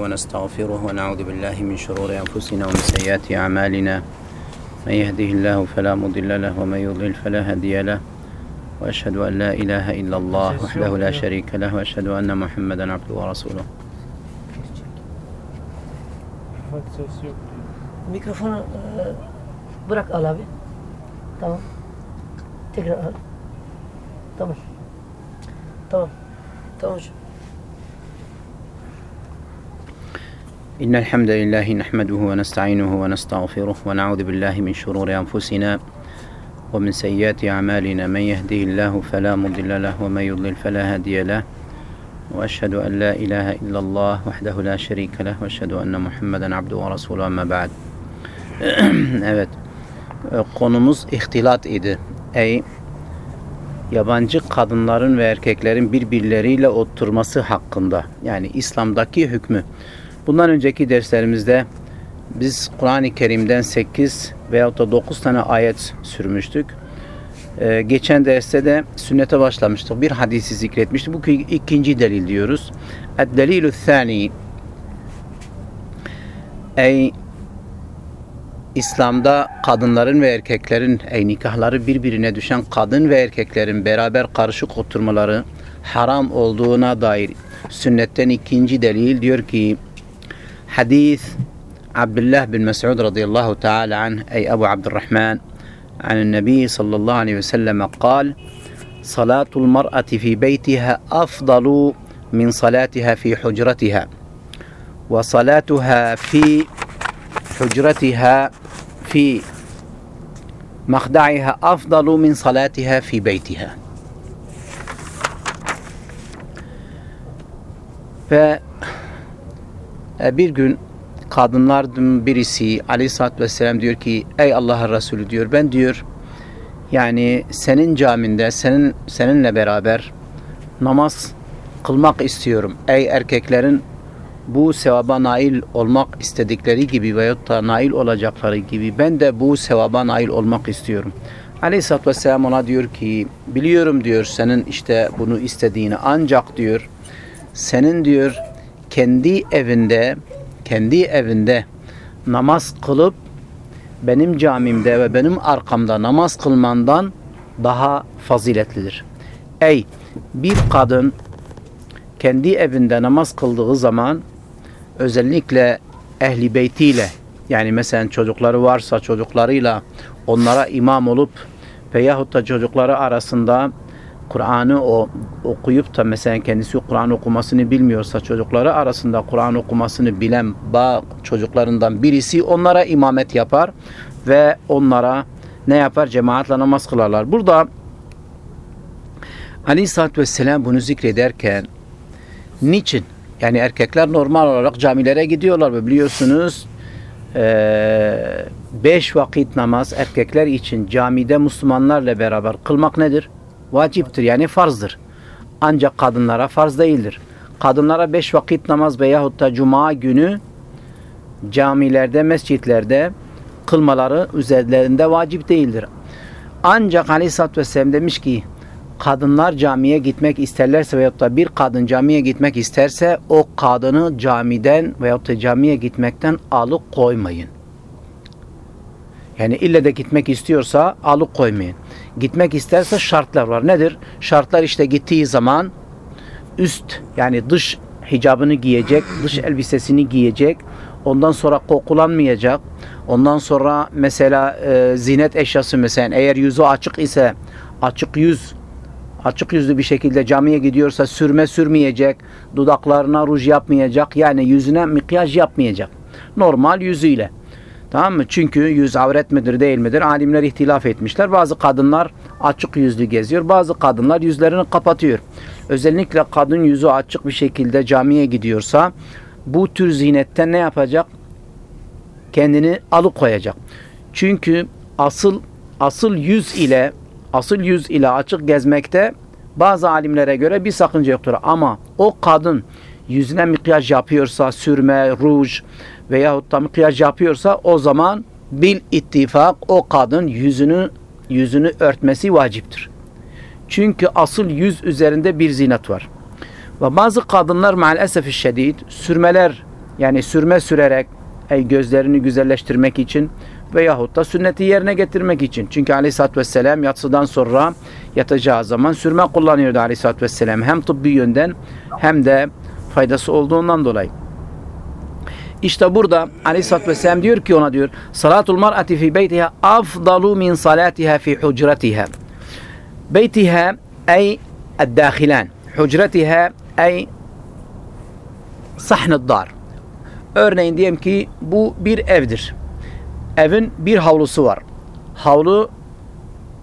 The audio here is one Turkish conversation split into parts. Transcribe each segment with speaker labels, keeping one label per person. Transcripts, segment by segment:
Speaker 1: ونستغفره ونعوذ بالله من شرور أنفسنا ومن سيئات أعمالنا من يهده الله فلا مضل له ومن يضلل فلا هادي له وأشهد أن لا إله إلا الله وحده لا شريك له وأشهد أن محمدا عبده ورسوله
Speaker 2: e, bırak al abi. Tamam. Tekrar. Tamam. Tamam
Speaker 1: إن الحمد لله نحمده ونستعينه ونستغفره ونعوذ بالله من شرور أنفسنا ومن سيئات أعمالنا من يهديه الله فلا مضل له ومن يضلل فلا هادي له وأشهد أن لا إله إلا الله وحده لا شريك له وأشهد أن محمدا عبده ورسوله أما بعد Evet konumuz ihtilat idi. Ey yabancı kadınların ve erkeklerin birbirleriyle oturması hakkında yani İslam'daki hükmü. Bundan önceki derslerimizde biz Kur'an-ı Kerim'den 8 veyahut da 9 tane ayet sürmüştük. Ee, geçen derste de sünnete başlamıştık. Bir hadisi zikretmiştik. Bu ki- ikinci delil diyoruz. El-delilü thani Ey İslam'da kadınların ve erkeklerin ey nikahları birbirine düşen kadın ve erkeklerin beraber karışık oturmaları haram olduğuna dair sünnetten ikinci delil diyor ki hadis Abdullah bin Mes'ud radıyallahu teala anh ey Ebu Abdurrahman عن النبي صلى الله عليه وسلم قال صلاة المرأة في بيتها أفضل من صلاتها في حجرتها وصلاتها في حجرتها في مخدعها أفضل من صلاتها في بيتها. e, bir gün kadınlardan birisi aleyhissalatü vesselam diyor ki ey Allah'ın Resulü diyor ben diyor yani senin caminde senin seninle beraber namaz kılmak istiyorum. Ey erkeklerin bu sevaba nail olmak istedikleri gibi veyahut da nail olacakları gibi ben de bu sevaba nail olmak istiyorum. Aleyhisselatü Vesselam ona diyor ki biliyorum diyor senin işte bunu istediğini ancak diyor senin diyor kendi evinde kendi evinde namaz kılıp benim camimde ve benim arkamda namaz kılmandan daha faziletlidir. Ey bir kadın kendi evinde namaz kıldığı zaman özellikle ehli beytiyle yani mesela çocukları varsa çocuklarıyla onlara imam olup veyahut da çocukları arasında Kur'an'ı o okuyup da mesela kendisi Kur'an okumasını bilmiyorsa çocukları arasında Kur'an okumasını bilen ba çocuklarından birisi onlara imamet yapar ve onlara ne yapar? Cemaatle namaz kılarlar. Burada Aleyhisselatü Vesselam bunu zikrederken niçin? Yani erkekler normal olarak camilere gidiyorlar ve biliyorsunuz beş vakit namaz erkekler için camide Müslümanlarla beraber kılmak nedir? Vaciptir yani farzdır. Ancak kadınlara farz değildir. Kadınlara beş vakit namaz veyahut da cuma günü camilerde, mescitlerde kılmaları üzerlerinde vacip değildir. Ancak Aleyhisselatü Vesselam demiş ki kadınlar camiye gitmek isterlerse veyahut da bir kadın camiye gitmek isterse o kadını camiden veyahut da camiye gitmekten alıkoymayın. Yani ille de gitmek istiyorsa alıkoymayın. Gitmek isterse şartlar var. Nedir? Şartlar işte gittiği zaman üst yani dış hicabını giyecek, dış elbisesini giyecek. Ondan sonra kokulanmayacak. Ondan sonra mesela e, zinet eşyası mesela eğer yüzü açık ise açık yüz açık yüzlü bir şekilde camiye gidiyorsa sürme sürmeyecek, dudaklarına ruj yapmayacak, yani yüzüne makyaj yapmayacak. Normal yüzüyle. Tamam mı? Çünkü yüz avret midir değil midir? Alimler ihtilaf etmişler. Bazı kadınlar açık yüzlü geziyor. Bazı kadınlar yüzlerini kapatıyor. Özellikle kadın yüzü açık bir şekilde camiye gidiyorsa bu tür zinetten ne yapacak? Kendini alıkoyacak. Çünkü asıl asıl yüz ile asıl yüz ile açık gezmekte bazı alimlere göre bir sakınca yoktur. Ama o kadın yüzüne mikyaj yapıyorsa, sürme, ruj veyahut da mikyaj yapıyorsa o zaman bil ittifak o kadın yüzünü yüzünü örtmesi vaciptir. Çünkü asıl yüz üzerinde bir zinet var. Ve bazı kadınlar maalesef şiddet sürmeler yani sürme sürerek gözlerini güzelleştirmek için veyahut da sünneti yerine getirmek için. Çünkü aleyhissalatü vesselam yatsıdan sonra yatacağı zaman sürme kullanıyordu aleyhissalatü vesselam. Hem tıbbi yönden hem de faydası olduğundan dolayı. İşte burada Ali Satt ve Sem diyor ki ona diyor salatul mar'ati fi beytiha afdalu min salatiha fi hucratiha. Beytiha ey eddahilan. Hucratiha ey sahnı dar. Örneğin diyelim ki bu bir evdir. Evin bir havlusu var. Havlu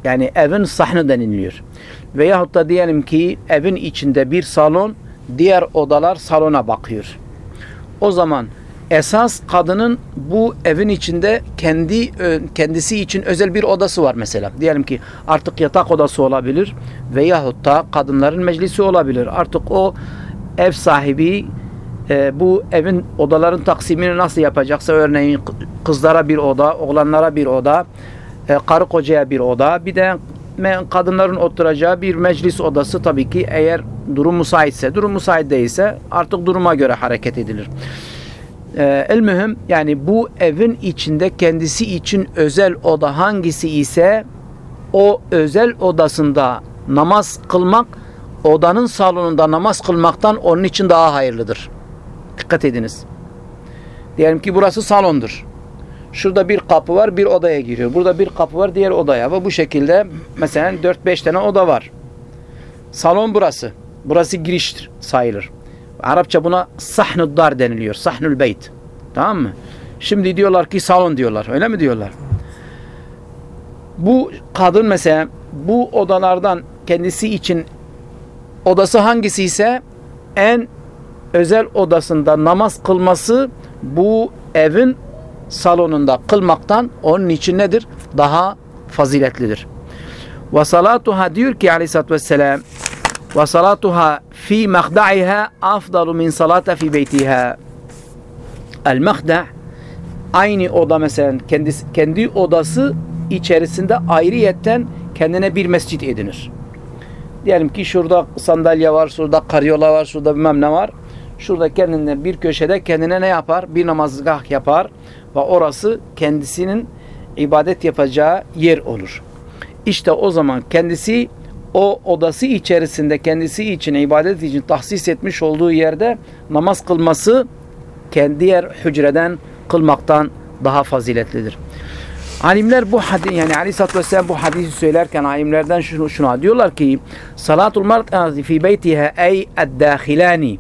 Speaker 1: yani evin sahnı deniliyor. Veyahut da diyelim ki evin içinde bir salon diğer odalar salona bakıyor. O zaman esas kadının bu evin içinde kendi kendisi için özel bir odası var mesela. Diyelim ki artık yatak odası olabilir veyahut da kadınların meclisi olabilir. Artık o ev sahibi e, bu evin odaların taksimini nasıl yapacaksa örneğin kızlara bir oda, oğlanlara bir oda, e, karı kocaya bir oda, bir de kadınların oturacağı bir meclis odası tabii ki eğer durum müsaitse, durum müsait değilse artık duruma göre hareket edilir. Ee, el mühim yani bu evin içinde kendisi için özel oda hangisi ise o özel odasında namaz kılmak odanın salonunda namaz kılmaktan onun için daha hayırlıdır. Dikkat ediniz. Diyelim ki burası salondur. Şurada bir kapı var bir odaya giriyor. Burada bir kapı var diğer odaya ve bu şekilde mesela 4-5 tane oda var. Salon burası. Burası giriştir sayılır. Arapça buna sahnul dar deniliyor. Sahnul beyt. Tamam mı? Şimdi diyorlar ki salon diyorlar. Öyle mi diyorlar? Bu kadın mesela bu odalardan kendisi için odası hangisi ise en özel odasında namaz kılması bu evin salonunda kılmaktan onun için nedir? Daha faziletlidir. Ve salatuha diyor ki aleyhissalatü vesselam ve salatuha fi mehda'iha afdalu min salata fi beytiha. El mehda' aynı oda mesela kendisi, kendi odası içerisinde ayrıyetten kendine bir mescit edinir. Diyelim ki şurada sandalye var, şurada karyola var, şurada bilmem ne var. Şurada kendine bir köşede kendine ne yapar? Bir namazgah yapar ve orası kendisinin ibadet yapacağı yer olur. İşte o zaman kendisi o odası içerisinde kendisi için ibadet için tahsis etmiş olduğu yerde namaz kılması kendi yer hücreden kılmaktan daha faziletlidir. Alimler bu hadis yani Ali Satt Vesselam bu hadisi söylerken alimlerden şunu şuna diyorlar ki salatul mar'ati fi beytiha ey ad-dakhilani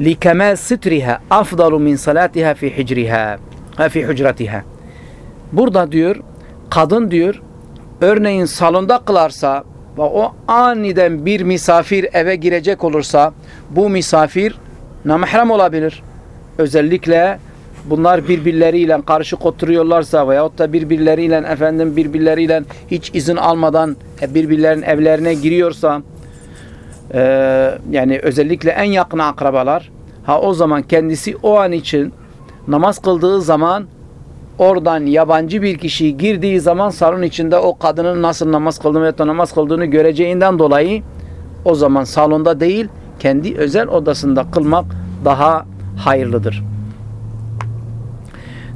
Speaker 1: li kemal sitriha afdalu min salatiha fi hicriha fi hücretiha. Burada diyor kadın diyor örneğin salonda kılarsa ve o aniden bir misafir eve girecek olursa bu misafir namahrem olabilir. Özellikle bunlar birbirleriyle karışık oturuyorlarsa veyahut da birbirleriyle efendim birbirleriyle hiç izin almadan birbirlerinin evlerine giriyorsa e, yani özellikle en yakın akrabalar ha o zaman kendisi o an için namaz kıldığı zaman oradan yabancı bir kişi girdiği zaman salon içinde o kadının nasıl namaz kıldığını ya da namaz kıldığını göreceğinden dolayı o zaman salonda değil kendi özel odasında kılmak daha hayırlıdır.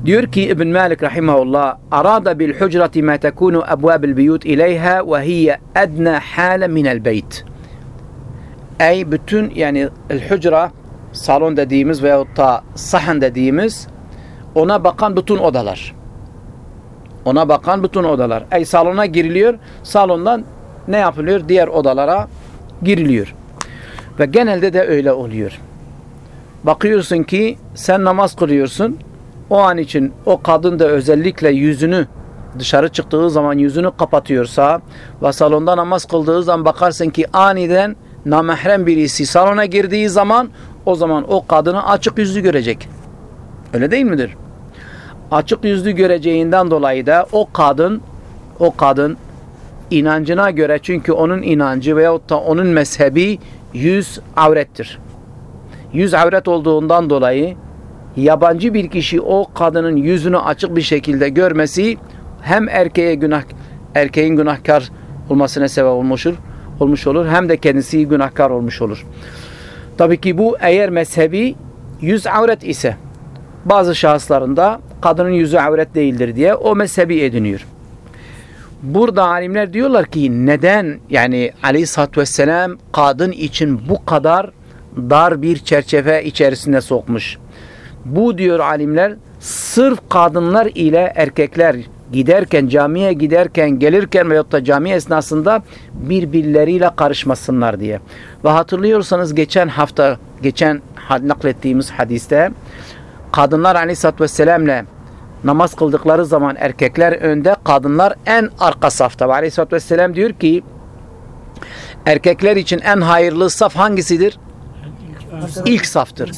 Speaker 1: Diyor ki İbn Malik rahimahullah arada bil hucrati ma tekunu abwabil biyut ileyha ve hiye adna hale minel beyt. Ey bütün yani el hucra salon dediğimiz veyahut da sahan dediğimiz ona bakan bütün odalar. Ona bakan bütün odalar. Ey salona giriliyor. Salondan ne yapılıyor? Diğer odalara giriliyor. Ve genelde de öyle oluyor. Bakıyorsun ki sen namaz kılıyorsun. O an için o kadın da özellikle yüzünü dışarı çıktığı zaman yüzünü kapatıyorsa ve salonda namaz kıldığı zaman bakarsın ki aniden namahrem birisi salona girdiği zaman o zaman o kadını açık yüzlü görecek. Öyle değil midir? Açık yüzlü göreceğinden dolayı da o kadın o kadın inancına göre çünkü onun inancı veyahut da onun mezhebi yüz avrettir. Yüz avret olduğundan dolayı yabancı bir kişi o kadının yüzünü açık bir şekilde görmesi hem erkeğe günah erkeğin günahkar olmasına sebep olmuştur, olmuş olur hem de kendisi günahkar olmuş olur. Tabii ki bu eğer mezhebi yüz avret ise bazı şahıslarında kadının yüzü avret değildir diye o mezhebi ediniyor. Burada alimler diyorlar ki neden yani aleyhissalatü vesselam kadın için bu kadar dar bir çerçeve içerisinde sokmuş. Bu diyor alimler sırf kadınlar ile erkekler giderken camiye giderken gelirken veyahut da cami esnasında birbirleriyle karışmasınlar diye. Ve hatırlıyorsanız geçen hafta geçen naklettiğimiz hadiste kadınlar aleyhissalatü vesselam'le namaz kıldıkları zaman erkekler önde, kadınlar en arka safta. Ve aleyhissalatü vesselam diyor ki erkekler için en hayırlı saf hangisidir? İlk saftır.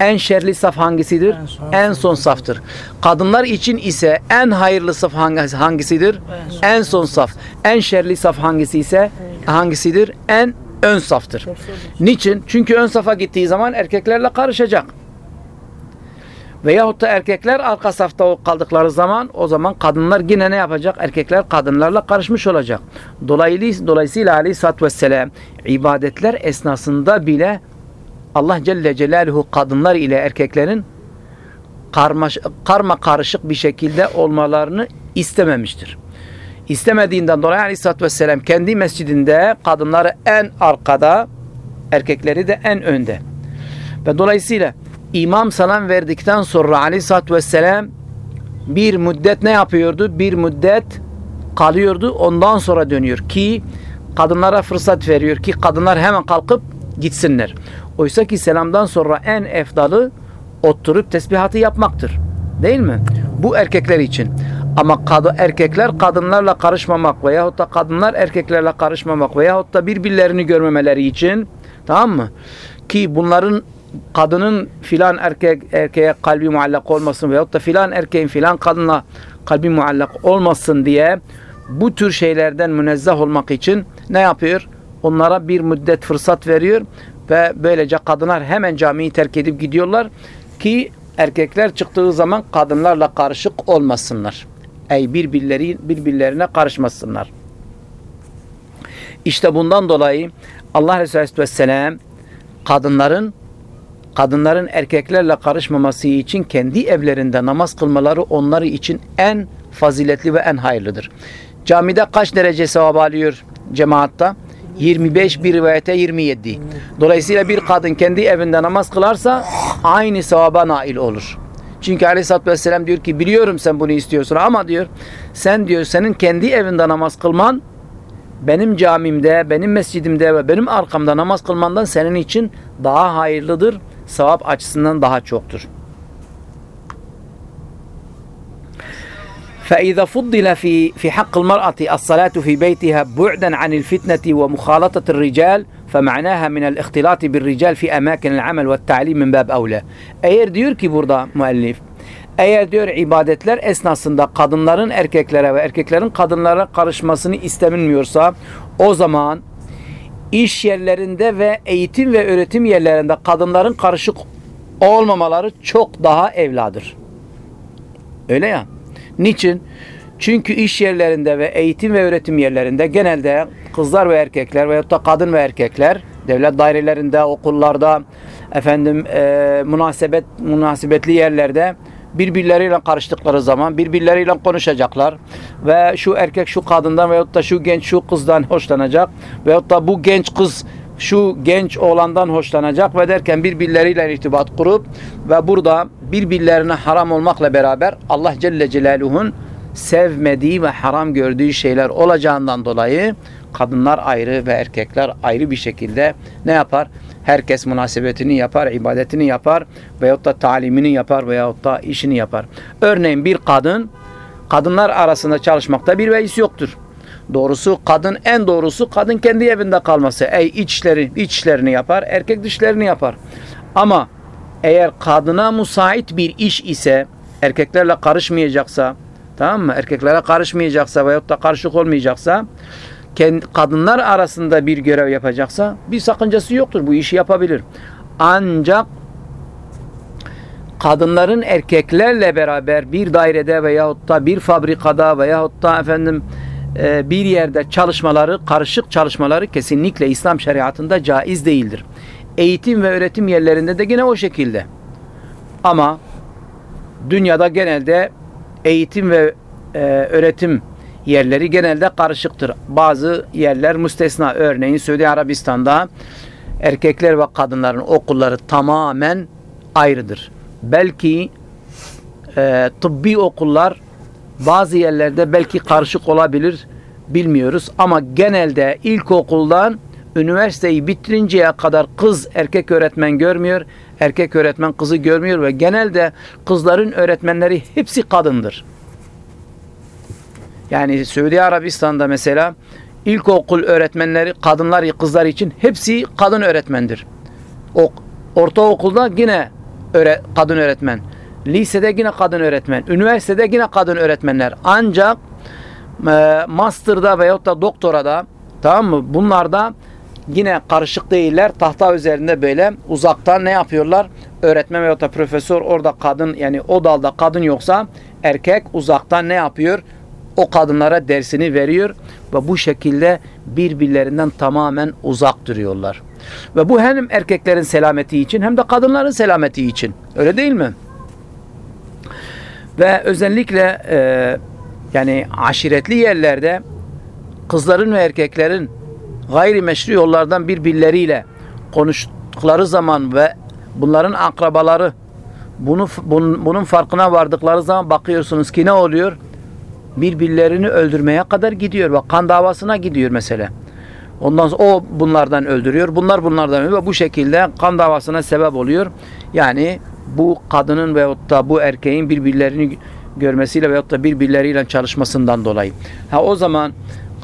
Speaker 1: En şerli saf hangisidir?
Speaker 3: En son.
Speaker 1: Saftır. Kadınlar için ise en hayırlı saf hangisi- hangisidir? En son saf. En şerli saf hangisi ise hangisidir? En ön saftır. Niçin? Çünkü ön safa gittiği zaman erkeklerle karışacak. Veyahut da erkekler arka safta kaldıkları zaman o zaman kadınlar yine ne yapacak? Erkekler kadınlarla karışmış olacak. Dolayısıyla, dolayısıyla aleyhissalatü vesselam ibadetler esnasında bile Allah Celle Celaluhu kadınlar ile erkeklerin karmaş, karma karışık bir şekilde olmalarını istememiştir. İstemediğinden dolayı Aleyhisselatü Vesselam kendi mescidinde kadınları en arkada, erkekleri de en önde. Ve dolayısıyla imam salam verdikten sonra Aleyhisselatü Vesselam bir müddet ne yapıyordu? Bir müddet kalıyordu. Ondan sonra dönüyor ki kadınlara fırsat veriyor ki kadınlar hemen kalkıp gitsinler. Oysa ki selamdan sonra en efdalı oturup tesbihatı yapmaktır. Değil mi? Bu erkekler için. Ama kadı, erkekler kadınlarla karışmamak veyahut da kadınlar erkeklerle karışmamak veyahut da birbirlerini görmemeleri için tamam mı? Ki bunların kadının filan erkek erkeğe kalbi muallak olmasın veyahut da filan erkeğin filan kadınla kalbi muallak olmasın diye bu tür şeylerden münezzeh olmak için ne yapıyor? Onlara bir müddet fırsat veriyor ve böylece kadınlar hemen camiyi terk edip gidiyorlar ki erkekler çıktığı zaman kadınlarla karışık olmasınlar. Ey birbirleri birbirlerine karışmasınlar. İşte bundan dolayı Allah Resulü Aleyhisselam kadınların kadınların erkeklerle karışmaması için kendi evlerinde namaz kılmaları onları için en faziletli ve en hayırlıdır. Camide kaç derece sevap alıyor cemaatta? 25 bir rivayete 27. Dolayısıyla bir kadın kendi evinde namaz kılarsa aynı sevaba nail olur. Çünkü Aleyhisselatü Vesselam diyor ki biliyorum sen bunu istiyorsun ama diyor sen diyor senin kendi evinde namaz kılman benim camimde, benim mescidimde ve benim arkamda namaz kılmandan senin için daha hayırlıdır. Sevap açısından daha çoktur. فإذا فضل في في حق المرأة الصلاة في بيتها بعدا عن الفتنة ومخالطة الرجال فمعناها من الاختلاط بالرجال في أماكن العمل والتعليم من باب أولى. Eğer diyor ki burada müellif eğer diyor ibadetler esnasında kadınların erkeklere ve erkeklerin kadınlara karışmasını istenmiyorsa o zaman iş yerlerinde ve eğitim ve öğretim yerlerinde kadınların karışık olmamaları çok daha evladır. Öyle ya. Niçin? Çünkü iş yerlerinde ve eğitim ve öğretim yerlerinde genelde kızlar ve erkekler veyahut da kadın ve erkekler devlet dairelerinde, okullarda, efendim e, münasebet münasebetli yerlerde birbirleriyle karıştıkları zaman birbirleriyle konuşacaklar ve şu erkek şu kadından veyahut da şu genç şu kızdan hoşlanacak veyahut da bu genç kız şu genç oğlandan hoşlanacak ve derken birbirleriyle irtibat kurup ve burada birbirlerine haram olmakla beraber Allah Celle Celaluhu'nun sevmediği ve haram gördüğü şeyler olacağından dolayı kadınlar ayrı ve erkekler ayrı bir şekilde ne yapar? Herkes münasebetini yapar, ibadetini yapar veyahut da talimini yapar veyahut da işini yapar. Örneğin bir kadın kadınlar arasında çalışmakta bir beis yoktur. Doğrusu kadın en doğrusu kadın kendi evinde kalması. Ey içleri içlerini yapar, erkek dışlarını yapar. Ama eğer kadına müsait bir iş ise erkeklerle karışmayacaksa tamam mı? Erkeklere karışmayacaksa veyahut da karışık olmayacaksa kadınlar arasında bir görev yapacaksa bir sakıncası yoktur. Bu işi yapabilir. Ancak kadınların erkeklerle beraber bir dairede veyahut da bir fabrikada veyahut da efendim e, bir yerde çalışmaları, karışık çalışmaları kesinlikle İslam şeriatında caiz değildir. Eğitim ve öğretim yerlerinde de yine o şekilde. Ama dünyada genelde eğitim ve e, öğretim yerleri genelde karışıktır. Bazı yerler müstesna. Örneğin Suudi Arabistan'da erkekler ve kadınların okulları tamamen ayrıdır. Belki e, tıbbi okullar bazı yerlerde belki karışık olabilir bilmiyoruz ama genelde ilkokuldan üniversiteyi bitirinceye kadar kız erkek öğretmen görmüyor, erkek öğretmen kızı görmüyor ve genelde kızların öğretmenleri hepsi kadındır. Yani Suudi Arabistan'da mesela ilkokul öğretmenleri kadınlar kızlar için hepsi kadın öğretmendir. O, ortaokulda yine öğre, kadın öğretmen. Lisede yine kadın öğretmen. Üniversitede yine kadın öğretmenler. Ancak e, master'da veyahut da doktorada tamam mı? Bunlarda yine karışık değiller. Tahta üzerinde böyle uzaktan ne yapıyorlar? Öğretmen veyahut da profesör orada kadın yani o dalda kadın yoksa erkek uzaktan ne yapıyor? O kadınlara dersini veriyor ve bu şekilde birbirlerinden tamamen uzak duruyorlar. Ve bu hem erkeklerin selameti için hem de kadınların selameti için. Öyle değil mi? Ve özellikle e, yani aşiretli yerlerde kızların ve erkeklerin gayrimeşru yollardan birbirleriyle konuştukları zaman ve bunların akrabaları bunu bunun, bunun farkına vardıkları zaman bakıyorsunuz ki ne oluyor? Birbirlerini öldürmeye kadar gidiyor ve kan davasına gidiyor mesela. Ondan sonra o bunlardan öldürüyor, bunlar bunlardan öldürüyor bu şekilde kan davasına sebep oluyor. Yani bu kadının veyahut da bu erkeğin birbirlerini görmesiyle veyahut da birbirleriyle çalışmasından dolayı. Ha o zaman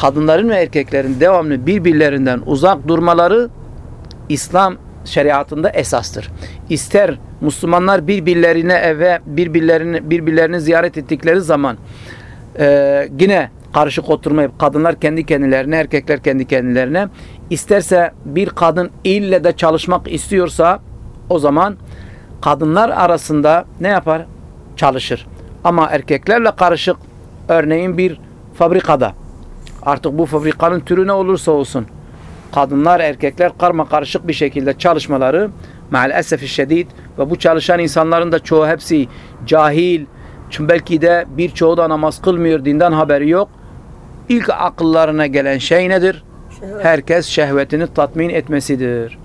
Speaker 1: kadınların ve erkeklerin devamlı birbirlerinden uzak durmaları İslam şeriatında esastır. İster Müslümanlar birbirlerine eve birbirlerini birbirlerini ziyaret ettikleri zaman e, yine karışık oturmayıp kadınlar kendi kendilerine erkekler kendi kendilerine isterse bir kadın ille de çalışmak istiyorsa o zaman kadınlar arasında ne yapar? Çalışır. Ama erkeklerle karışık örneğin bir fabrikada artık bu fabrikanın türü ne olursa olsun kadınlar erkekler karma karışık bir şekilde çalışmaları maalesef şiddet ve bu çalışan insanların da çoğu hepsi cahil çünkü belki de birçoğu da namaz kılmıyor dinden haberi yok İlk akıllarına gelen şey nedir?
Speaker 2: Şehvet.
Speaker 1: Herkes şehvetini tatmin etmesidir.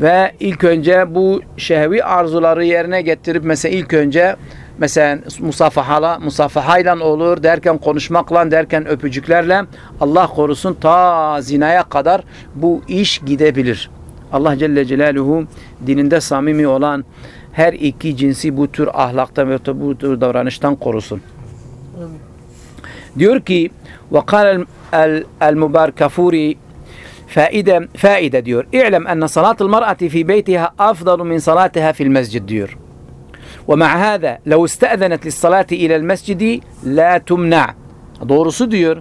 Speaker 1: Ve ilk önce bu şehvi arzuları yerine getirip mesela ilk önce mesela musafahala, musafahayla olur derken konuşmakla derken öpücüklerle Allah korusun ta zinaya kadar bu iş gidebilir. Allah Celle Celaluhu dininde samimi olan her iki cinsi bu tür ahlaktan ve bu tür davranıştan korusun.
Speaker 2: Amin.
Speaker 1: Diyor ki وقال المباركفوري faide, faide diyor. İ'lem enne salatul mar'ati fi beytiha afdalu min salatiha fil mescid diyor. Ve ma'a hâze lev iste'zenet lissalati ilel mescidi la tumna. Doğrusu diyor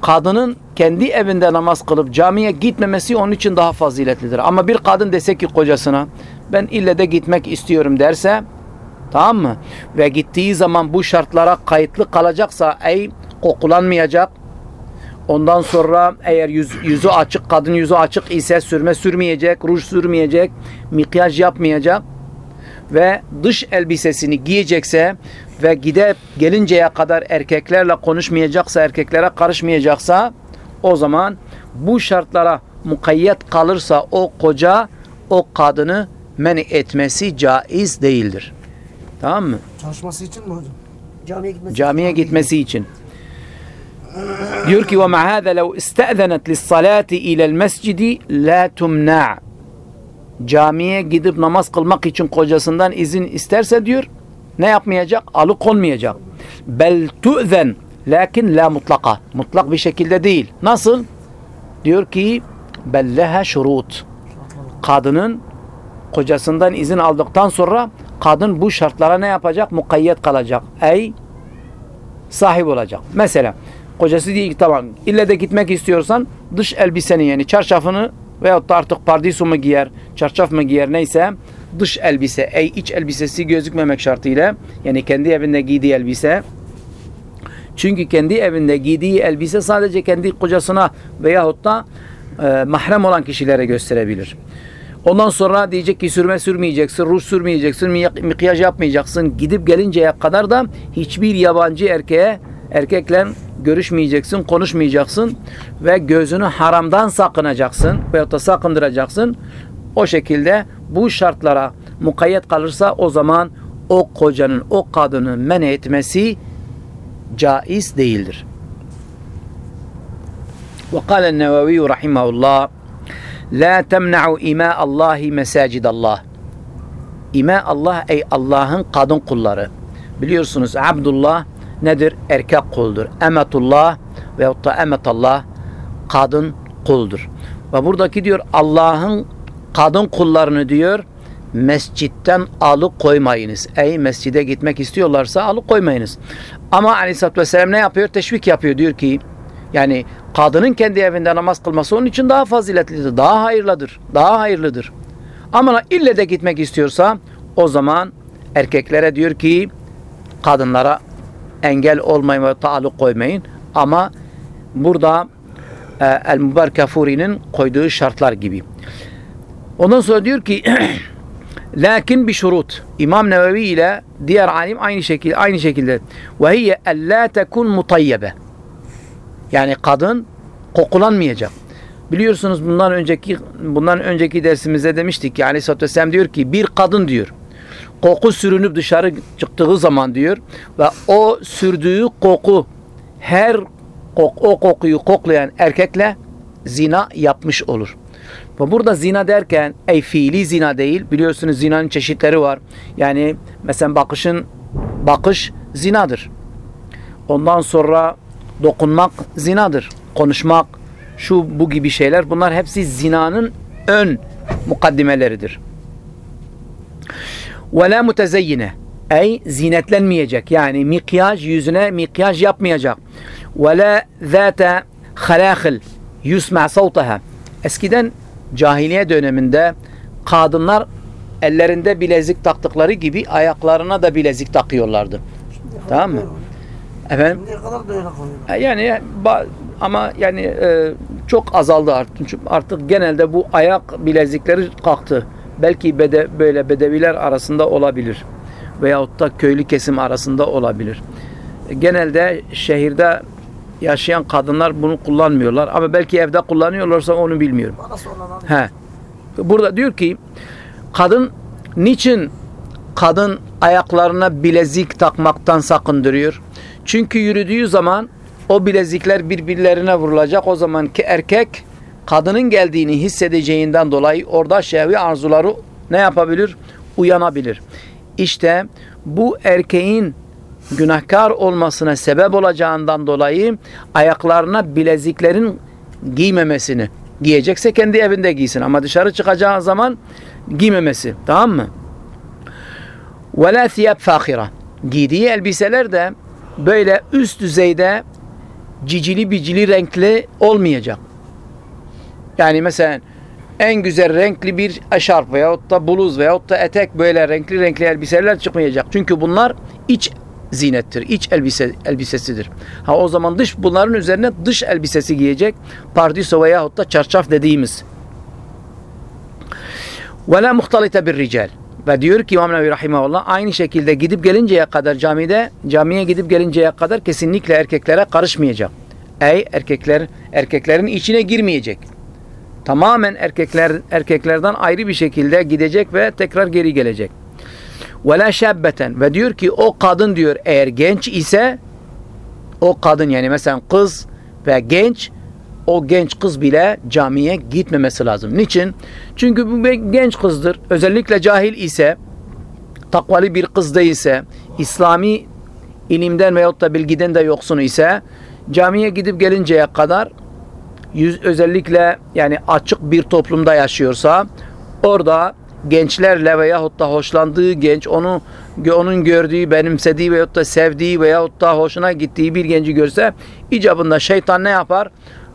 Speaker 1: kadının kendi evinde namaz kılıp camiye gitmemesi onun için daha faziletlidir. Ama bir kadın dese ki kocasına ben ille de gitmek istiyorum derse tamam mı? Ve gittiği zaman bu şartlara kayıtlı kalacaksa ey kokulanmayacak, Ondan sonra eğer yüz, yüzü açık, kadın yüzü açık ise sürme sürmeyecek, ruj sürmeyecek, mikyaj yapmayacak ve dış elbisesini giyecekse ve gidip gelinceye kadar erkeklerle konuşmayacaksa, erkeklere karışmayacaksa o zaman bu şartlara mukayyet kalırsa o koca o kadını men etmesi caiz değildir. Tamam mı?
Speaker 3: Çalışması için mi hocam?
Speaker 2: Camiye gitmesi.
Speaker 1: Camiye gitmesi için. Diyor ki ve ma hâze lev iste'zenet lissalâti ilel mescidi la tumna' camiye gidip namaz kılmak için kocasından izin isterse diyor ne yapmayacak? Alıkonmayacak. Bel tu'zen lakin la mutlaka. Mutlak bir şekilde değil. Nasıl? Diyor ki belleha şurut. Kadının kocasından izin aldıktan sonra kadın bu şartlara ne yapacak? Mukayyet kalacak. Ey sahip olacak. Mesela kocası ki tamam ille de gitmek istiyorsan dış elbiseni yani çarşafını veyahut da artık pardisu mu giyer, çarşaf mı giyer neyse dış elbise, ey iç elbisesi gözükmemek şartıyla yani kendi evinde giydiği elbise çünkü kendi evinde giydiği elbise sadece kendi kocasına veyahut da e, mahrem olan kişilere gösterebilir. Ondan sonra diyecek ki sürme sürmeyeceksin, ruj sürmeyeceksin, mikyaj yapmayacaksın. Gidip gelinceye kadar da hiçbir yabancı erkeğe erkekle görüşmeyeceksin, konuşmayacaksın ve gözünü haramdan sakınacaksın veyahut da sakındıracaksın. O şekilde bu şartlara mukayyet kalırsa o zaman o kocanın o kadını men etmesi caiz değildir. وقال النووي رحمه الله لا تمنعوا إماء الله مساجد الله İma Allah ey Allah'ın kadın kulları. Biliyorsunuz Abdullah nedir? Erkek kuldur. Emetullah veyahut da emetallah kadın kuldur. Ve buradaki diyor Allah'ın kadın kullarını diyor mescitten alıkoymayınız. Ey mescide gitmek istiyorlarsa alıkoymayınız. Ama aleyhissalatü vesselam ne yapıyor? Teşvik yapıyor. Diyor ki yani kadının kendi evinde namaz kılması onun için daha faziletlidir, daha hayırlıdır, daha hayırlıdır. Ama ille de gitmek istiyorsa o zaman erkeklere diyor ki kadınlara engel olmayın ve taalluk koymayın. Ama burada e, El Mübarek Kafuri'nin koyduğu şartlar gibi. Ondan sonra diyor ki lakin bir şurut. İmam Nevevi ile diğer alim aynı şekilde aynı şekilde ve hiye la tekun mutayyebe. Yani kadın kokulanmayacak. Biliyorsunuz bundan önceki bundan önceki dersimizde demiştik ki Aleyhisselatü Vesselam diyor ki bir kadın diyor koku sürünüp dışarı çıktığı zaman diyor ve o sürdüğü koku her kok, o kokuyu koklayan erkekle zina yapmış olur. Ve burada zina derken ey fiili zina değil biliyorsunuz zinanın çeşitleri var. Yani mesela bakışın bakış zinadır. Ondan sonra dokunmak zinadır. Konuşmak, şu bu gibi şeyler bunlar hepsi zinanın ön mukaddimeleridir. Ve la mutezeyyine ey zinetlenmeyecek yani mikyaj yüzüne mikyaj yapmayacak. Ve la zate halâhil yusma savtaha eskiden cahiliye döneminde kadınlar ellerinde bilezik taktıkları gibi ayaklarına da bilezik takıyorlardı. Tamam mı? Efendim?
Speaker 2: Şimdiye kadar da öyle kalıyor.
Speaker 1: E, Yani ama yani e, çok azaldı artık. Çünkü Artık genelde bu ayak bilezikleri kalktı. Belki bede, böyle bedeviler arasında olabilir. Veyahut da köylü kesim arasında olabilir. E, Genelde şehirde yaşayan kadınlar bunu kullanmıyorlar. Ama belki evde kullanıyorlarsa onu bilmiyorum. He. Burada diyor ki kadın niçin kadın ayaklarına bilezik takmaktan sakındırıyor? Çünkü yürüdüğü zaman o bilezikler birbirlerine vurulacak. O zaman ki erkek kadının geldiğini hissedeceğinden dolayı orada şehvi arzuları ne yapabilir? Uyanabilir. İşte bu erkeğin günahkar olmasına sebep olacağından dolayı ayaklarına bileziklerin giymemesini giyecekse kendi evinde giysin ama dışarı çıkacağı zaman giymemesi tamam mı? La thiyab fakhira giydiği elbiseler de böyle üst düzeyde cicili bicili renkli olmayacak. Yani mesela en güzel renkli bir eşarp veyahut da bluz veyahut da etek böyle renkli renkli elbiseler çıkmayacak. Çünkü bunlar iç zinettir. iç elbise elbisesidir. Ha o zaman dış bunların üzerine dış elbisesi giyecek. Pardiso veyahut da çarşaf dediğimiz. Ve la muhtalite bir rical. Ve diyor ki İmam Nevi Rahimahullah aynı şekilde gidip gelinceye kadar camide camiye gidip gelinceye kadar kesinlikle erkeklere karışmayacak. Ey erkekler erkeklerin içine girmeyecek. Tamamen erkekler erkeklerden ayrı bir şekilde gidecek ve tekrar geri gelecek. Ve la şabbeten ve diyor ki o kadın diyor eğer genç ise o kadın yani mesela kız ve genç o genç kız bile camiye gitmemesi lazım. Niçin? Çünkü bu genç kızdır. Özellikle cahil ise takvalı bir kız değilse İslami ilimden veyahut da bilgiden de yoksun ise camiye gidip gelinceye kadar yüz, özellikle yani açık bir toplumda yaşıyorsa orada gençlerle veyahut da hoşlandığı genç onu onun gördüğü, benimsediği veyahut da sevdiği veyahut da hoşuna gittiği bir genci görse icabında şeytan ne yapar?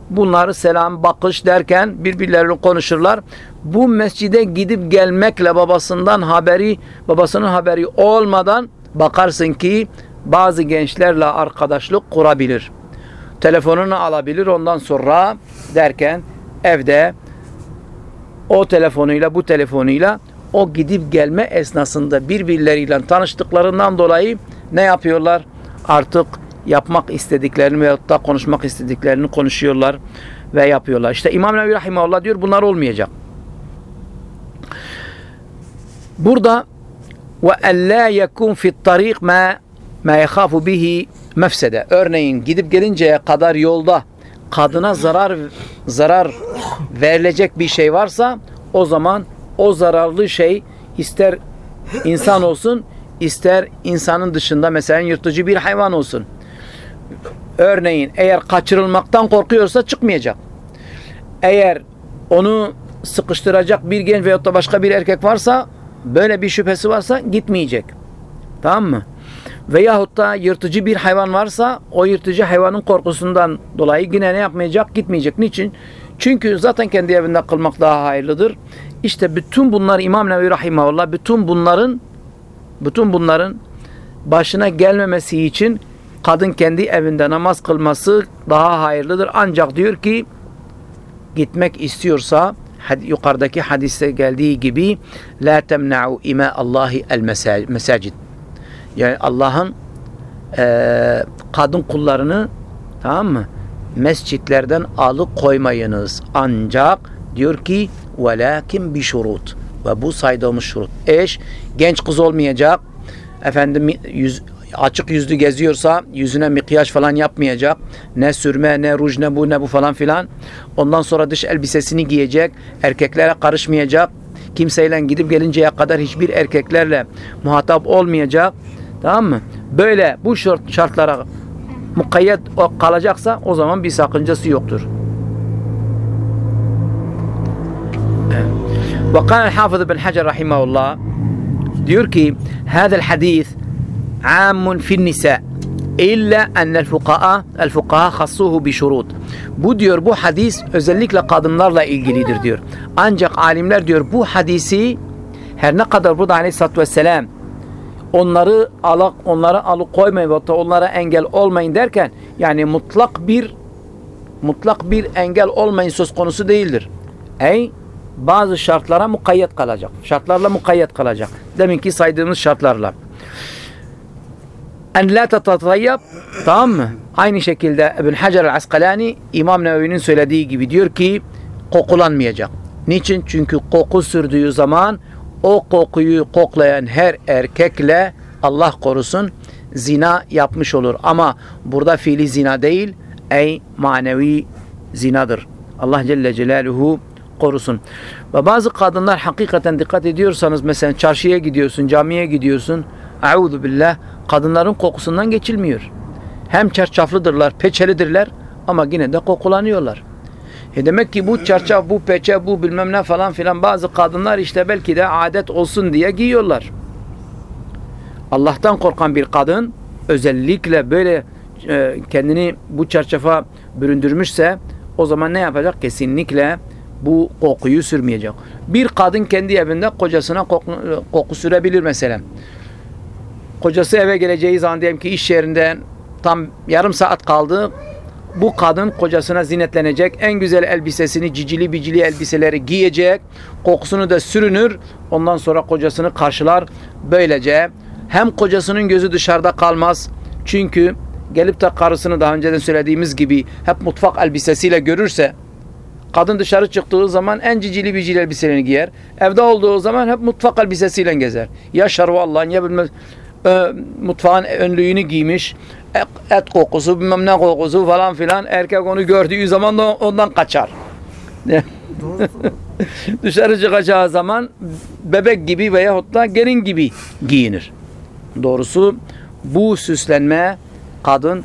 Speaker 1: Bunları selam, bakış derken birbirleriyle konuşurlar. Bu mescide gidip gelmekle babasından haberi, babasının haberi olmadan bakarsın ki bazı gençlerle arkadaşlık kurabilir. Telefonunu alabilir ondan sonra derken evde O telefonuyla bu telefonuyla o gidip gelme esnasında birbirleriyle tanıştıklarından dolayı ne yapıyorlar? Artık yapmak istediklerini veyahut da konuşmak istediklerini konuşuyorlar ve yapıyorlar. İşte İmam Nevi Rahimahullah diyor bunlar olmayacak. Burada ve ella yekun fi tarik ma ma yakhafu bihi mefsede. Örneğin gidip gelinceye kadar yolda kadına zarar zarar verilecek bir şey varsa o zaman o zararlı şey ister insan olsun ister insanın dışında mesela yırtıcı bir hayvan olsun. Örneğin eğer kaçırılmaktan korkuyorsa çıkmayacak. Eğer onu sıkıştıracak bir genç veyahut da başka bir erkek varsa böyle bir şüphesi varsa gitmeyecek. Tamam mı? Veyahut da yırtıcı bir hayvan varsa o yırtıcı hayvanın korkusundan dolayı yine ne yapmayacak? Gitmeyecek. Niçin? Çünkü zaten kendi evinde kılmak daha hayırlıdır. İşte bütün bunlar İmam Nevi Rahimahullah bütün bunların bütün bunların başına gelmemesi için kadın kendi evinde namaz kılması daha hayırlıdır. Ancak diyor ki gitmek istiyorsa yukarıdaki hadiste geldiği gibi la temna'u ima Allahi el mesa- mesacid. Yani Allah'ın eee, kadın kullarını tamam mı? Mescitlerden alıkoymayınız. Ancak diyor ki velakin bi şurut. Ve bu saydığımız şurut. Eş genç kız olmayacak. Efendim yüz, açık yüzlü geziyorsa yüzüne mikyaj falan yapmayacak. Ne sürme, ne ruj, ne bu, ne bu falan filan. Ondan sonra dış elbisesini giyecek. Erkeklere karışmayacak. Kimseyle gidip gelinceye kadar hiçbir erkeklerle muhatap olmayacak. Tamam mı? Böyle bu şart, şartlara mukayyet kalacaksa o zaman bir sakıncası yoktur. Ve kâne hafız bin Hacer rahimahullah diyor ki hâzel hadis ammun fin nisa illa enel fukaha el fukaha hassuhu bi şurut. Bu diyor bu hadis özellikle kadınlarla ilgilidir diyor. Ancak alimler diyor bu hadisi her ne kadar burada aleyhissalatü vesselam onları alak onları alıkoymayın ve onlara engel olmayın derken yani mutlak bir mutlak bir engel olmayın söz konusu değildir. Ey bazı şartlara mukayyet kalacak. Şartlarla mukayyet kalacak. Deminki saydığımız şartlarla. En la tetatayyab tamam mı? Aynı şekilde İbn Hacer el-Askalani İmam Nevevi'nin söylediği gibi diyor ki kokulanmayacak. Niçin? Çünkü koku sürdüğü zaman o kokuyu koklayan her erkekle Allah korusun zina yapmış olur. Ama burada fiili zina değil, ey manevi zinadır. Allah Celle Celaluhu korusun. Ve bazı kadınlar hakikaten dikkat ediyorsanız mesela çarşıya gidiyorsun, camiye gidiyorsun. Euzu billah kadınların kokusundan geçilmiyor. Hem çarşaflıdırlar, peçelidirler ama yine de kokulanıyorlar. E demek ki bu çarşaf, bu peçe, bu bilmem ne falan filan bazı kadınlar işte belki de adet olsun diye giyiyorlar. Allah'tan korkan bir kadın özellikle böyle e, kendini bu çarşafa büründürmüşse o zaman ne yapacak? Kesinlikle bu kokuyu sürmeyecek. Bir kadın kendi evinde kocasına koku, koku sürebilir mesela. Kocası eve geleceği zaman diyelim ki iş yerinden tam yarım saat kaldı. Bu kadın kocasına zinetlenecek. En güzel elbisesini, cicili bicili elbiseleri giyecek. Kokusunu da sürünür. Ondan sonra kocasını karşılar. Böylece hem kocasının gözü dışarıda kalmaz. Çünkü gelip de karısını daha önceden söylediğimiz gibi hep mutfak elbisesiyle görürse kadın dışarı çıktığı zaman en cicili bicili elbiselerini giyer. Evde olduğu zaman hep mutfak elbisesiyle gezer. Ya şarvallan ya bilmem e, mutfağın önlüğünü giymiş. Et, kokusu bilmem ne kokusu falan filan. Erkek onu gördüğü zaman da ondan kaçar. Dışarı çıkacağı zaman bebek gibi veyahut da gelin gibi giyinir. Doğrusu bu süslenme kadın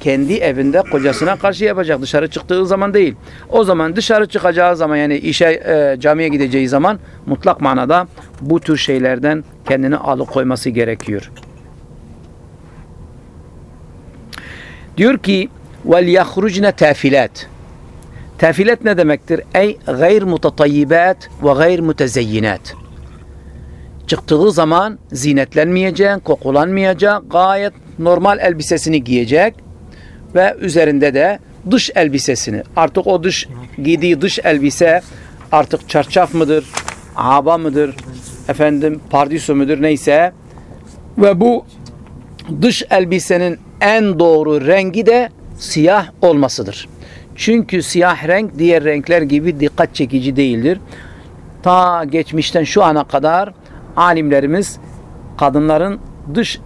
Speaker 1: kendi evinde kocasına karşı yapacak. Dışarı çıktığı zaman değil. O zaman dışarı çıkacağı zaman yani işe e, camiye gideceği zaman mutlak manada bu tür şeylerden kendini alıkoyması gerekiyor. Diyor ki vel yahrucne tafilat. Tafilat ne demektir? Ey gayr mutatayyibat ve gayr mutezeyyinat. Çıktığı zaman zinetlenmeyecek, kokulanmayacak, gayet normal elbisesini giyecek ve üzerinde de dış elbisesini. Artık o dış giydiği dış elbise artık çarşaf mıdır, aba mıdır, efendim pardüsü müdür neyse ve bu dış elbisenin en doğru rengi de siyah olmasıdır. Çünkü siyah renk diğer renkler gibi dikkat çekici değildir. Ta geçmişten şu ana kadar alimlerimiz kadınların dış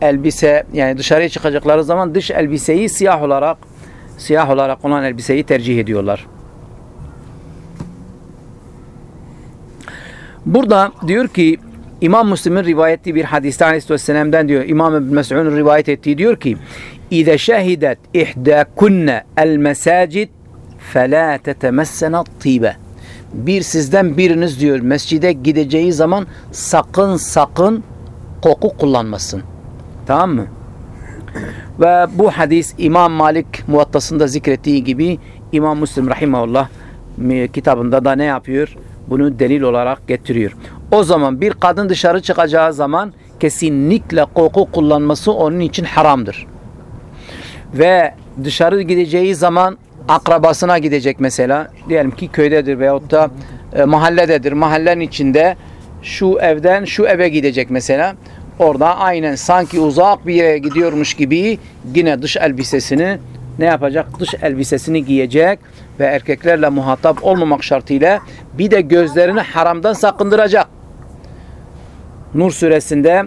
Speaker 1: elbise yani dışarıya çıkacakları zaman dış elbiseyi siyah olarak siyah olarak olan elbiseyi tercih ediyorlar. Burada diyor ki İmam Müslim'in rivayet ettiği bir hadiste Aleyhisselam'dan diyor İmam İbn Mes'ud'un rivayet ettiği diyor ki İze şehidet ihdakunne el mesacid felâ tetemessena tibe bir sizden biriniz diyor mescide gideceği zaman sakın sakın koku kullanmasın. Tamam mı? Ve bu hadis İmam Malik muvattasında zikrettiği gibi İmam Müslim Rahimahullah kitabında da ne yapıyor? Bunu delil olarak getiriyor. O zaman bir kadın dışarı çıkacağı zaman kesinlikle koku kullanması onun için haramdır. Ve dışarı gideceği zaman akrabasına gidecek mesela. Diyelim ki köydedir veyahut da e, mahallededir. Mahallenin içinde şu evden şu eve gidecek mesela. Orada aynen sanki uzak bir yere gidiyormuş gibi yine dış elbisesini ne yapacak? Dış elbisesini giyecek ve erkeklerle muhatap olmamak şartıyla bir de gözlerini haramdan sakındıracak. Nur suresinde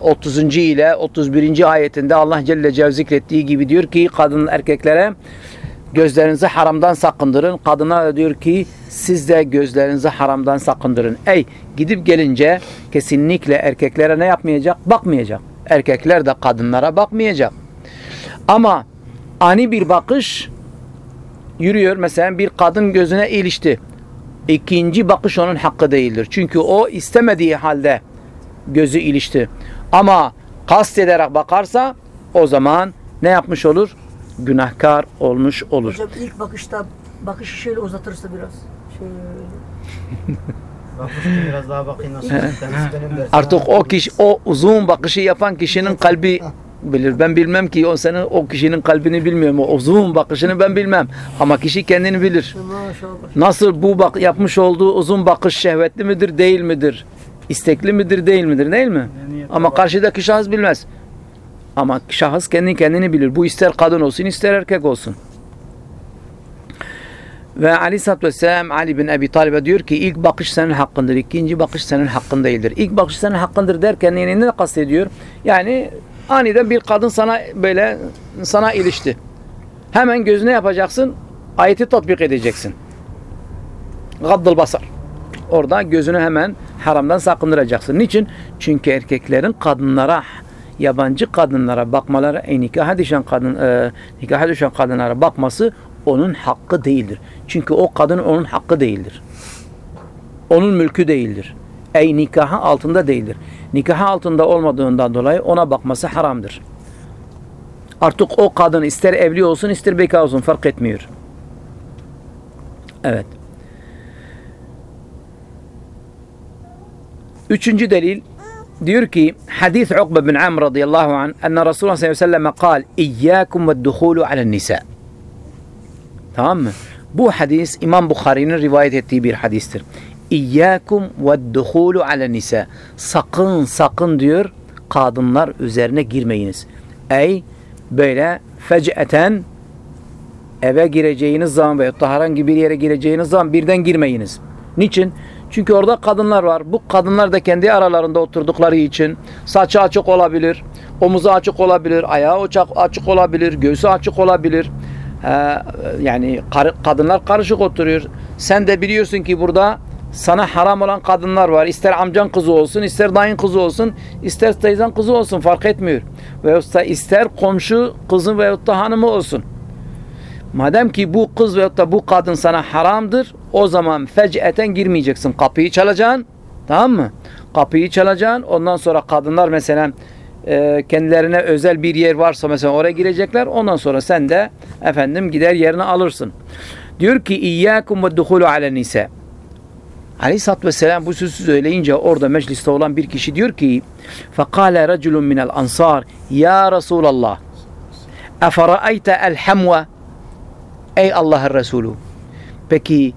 Speaker 1: 30. ile 31. ayetinde Allah Celle Celaluhu zikrettiği gibi diyor ki kadın erkeklere gözlerinizi haramdan sakındırın. Kadına da diyor ki siz de gözlerinizi haramdan sakındırın. Ey gidip gelince kesinlikle erkeklere ne yapmayacak? Bakmayacak. Erkekler de kadınlara bakmayacak. Ama ani bir bakış yürüyor. Mesela bir kadın gözüne ilişti. İkinci bakış onun hakkı değildir. Çünkü o istemediği halde gözü ilişti. Ama kast ederek bakarsa o zaman ne yapmış olur? Günahkar olmuş olur.
Speaker 2: Hocam ilk bakışta bakışı şöyle uzatırsa biraz. Şöyle.
Speaker 3: Biraz daha bakayım nasıl.
Speaker 1: Artık o kişi o uzun bakışı yapan kişinin kalbi bilir. Ben bilmem ki o senin o kişinin kalbini bilmiyorum. O uzun bakışını ben bilmem. Ama kişi kendini bilir. Nasıl bu bak yapmış olduğu uzun bakış şehvetli midir, değil midir? İstekli midir, değil midir, değil mi? Ama karşıdaki şahıs bilmez. Ama şahıs kendi kendini bilir. Bu ister kadın olsun, ister erkek olsun. Ve Ali Satt ve Selam Ali bin Ebi Talib'e diyor ki ilk bakış senin hakkındır, ikinci bakış senin hakkın değildir. İlk bakış senin hakkındır derken yani ne kastediyor? Yani aniden bir kadın sana böyle sana ilişti. Hemen gözüne yapacaksın, ayeti tatbik edeceksin. Gaddıl basar. Orada gözünü hemen haramdan sakındıracaksın. Niçin? Çünkü erkeklerin kadınlara yabancı kadınlara bakmaları, e, nikaha düşen kadın e, nikaha düşen kadınlara bakması onun hakkı değildir. Çünkü o kadın onun hakkı değildir. Onun mülkü değildir. Ey nikaha altında değildir. Nikaha altında olmadığından dolayı ona bakması haramdır. Artık o kadın ister evli olsun ister bekar olsun fark etmiyor. Evet. Üçüncü delil diyor ki hadis Ukbe bin Amr radıyallahu anh enne Resulullah sallallahu aleyhi ve sellem kal İyyâkum ve duhulu alen nisa. Tamam mı? Bu hadis İmam Bukhari'nin rivayet ettiği bir hadistir. İyyâkum ve duhulu alen nisa. Sakın sakın diyor kadınlar üzerine girmeyiniz. Ey böyle fec'eten eve gireceğiniz zaman veya da herhangi bir yere gireceğiniz zaman birden girmeyiniz. Niçin? Çünkü orada kadınlar var. Bu kadınlar da kendi aralarında oturdukları için saçı açık olabilir, omuzu açık olabilir, ayağı açık olabilir, göğsü açık olabilir. Ee, yani kar- kadınlar karışık oturuyor. Sen de biliyorsun ki burada sana haram olan kadınlar var. İster amcan kızı olsun, ister dayın kızı olsun, ister teyzen kızı olsun fark etmiyor. Veyahut da ister komşu kızı veyahut da hanımı olsun. Madem ki bu kız veyahut da bu kadın sana haramdır, o zaman fec'eten girmeyeceksin. Kapıyı çalacaksın. Tamam mı? Kapıyı çalacaksın. Ondan sonra kadınlar mesela e, kendilerine özel bir yer varsa mesela oraya girecekler. Ondan sonra sen de efendim gider yerini alırsın. Diyor ki İyyâkum ve duhulu alen nisa. Aleyhisselatü Vesselam bu sözü söyleyince orada mecliste olan bir kişi diyor ki فَقَالَ رَجُلٌ مِنَ الْاَنْصَارِ يَا رَسُولَ اللّٰهِ اَفَرَأَيْتَ الْحَمْوَ Ey Allah'ın Resulü. Peki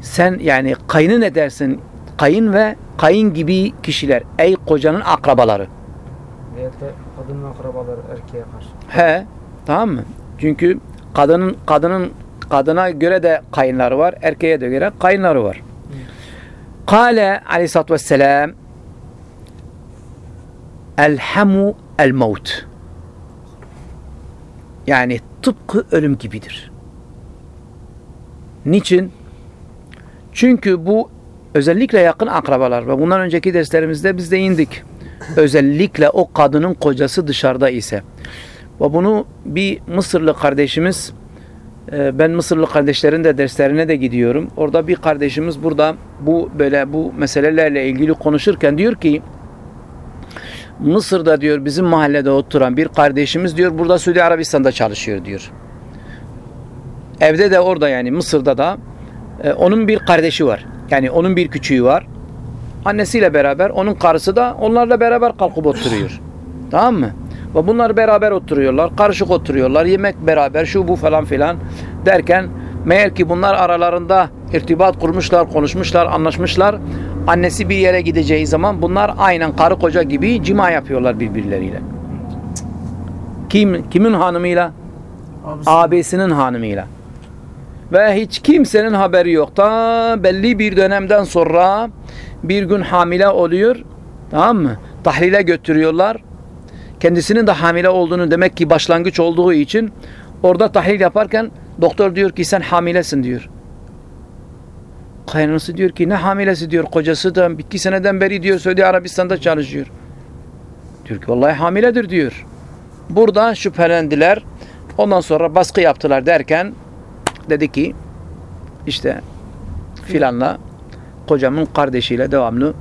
Speaker 1: sen yani kayının edersin. Kayın ve kayın gibi kişiler. Ey kocanın akrabaları.
Speaker 3: Veyahut da kadının akrabaları erkeğe karşı.
Speaker 1: He, tamam mı? Çünkü kadının kadının kadına göre de kayınları var, erkeğe de göre kayınları var. Kale aleyhissalatü vesselam Elhamu el. Yani tıpkı ölüm gibidir. Niçin? Çünkü bu özellikle yakın akrabalar ve bundan önceki derslerimizde biz de indik. Özellikle o kadının kocası dışarıda ise. Ve bunu bir Mısırlı kardeşimiz ben Mısırlı kardeşlerin de derslerine de gidiyorum. Orada bir kardeşimiz burada bu böyle bu meselelerle ilgili konuşurken diyor ki Mısır'da diyor bizim mahallede oturan bir kardeşimiz diyor burada Suudi Arabistan'da çalışıyor diyor. Evde de orada yani Mısır'da da e, onun bir kardeşi var. Yani onun bir küçüğü var. Annesiyle beraber onun karısı da onlarla beraber kalkıp oturuyor. tamam mı? Ve bunlar beraber oturuyorlar. Karışık oturuyorlar. Yemek beraber şu bu falan filan derken meğer ki bunlar aralarında irtibat kurmuşlar, konuşmuşlar, anlaşmışlar. Annesi bir yere gideceği zaman bunlar aynen karı koca gibi cima yapıyorlar birbirleriyle. Kim kimin hanımıyla?
Speaker 2: Abisi.
Speaker 1: abisinin hanımıyla. Ve hiç kimsenin haberi yok. Ta belli bir dönemden sonra bir gün hamile oluyor. Tamam mı? Tahlile götürüyorlar. Kendisinin de hamile olduğunu demek ki başlangıç olduğu için orada tahlil yaparken doktor diyor ki sen hamilesin diyor. Kaynanası diyor ki ne hamilesi diyor. Kocası da iki seneden beri diyor Suudi Arabistan'da çalışıyor. Diyor ki vallahi hamiledir diyor. Burada şüphelendiler. Ondan sonra baskı yaptılar derken dedi ki işte filanla kocamın kardeşiyle devamlı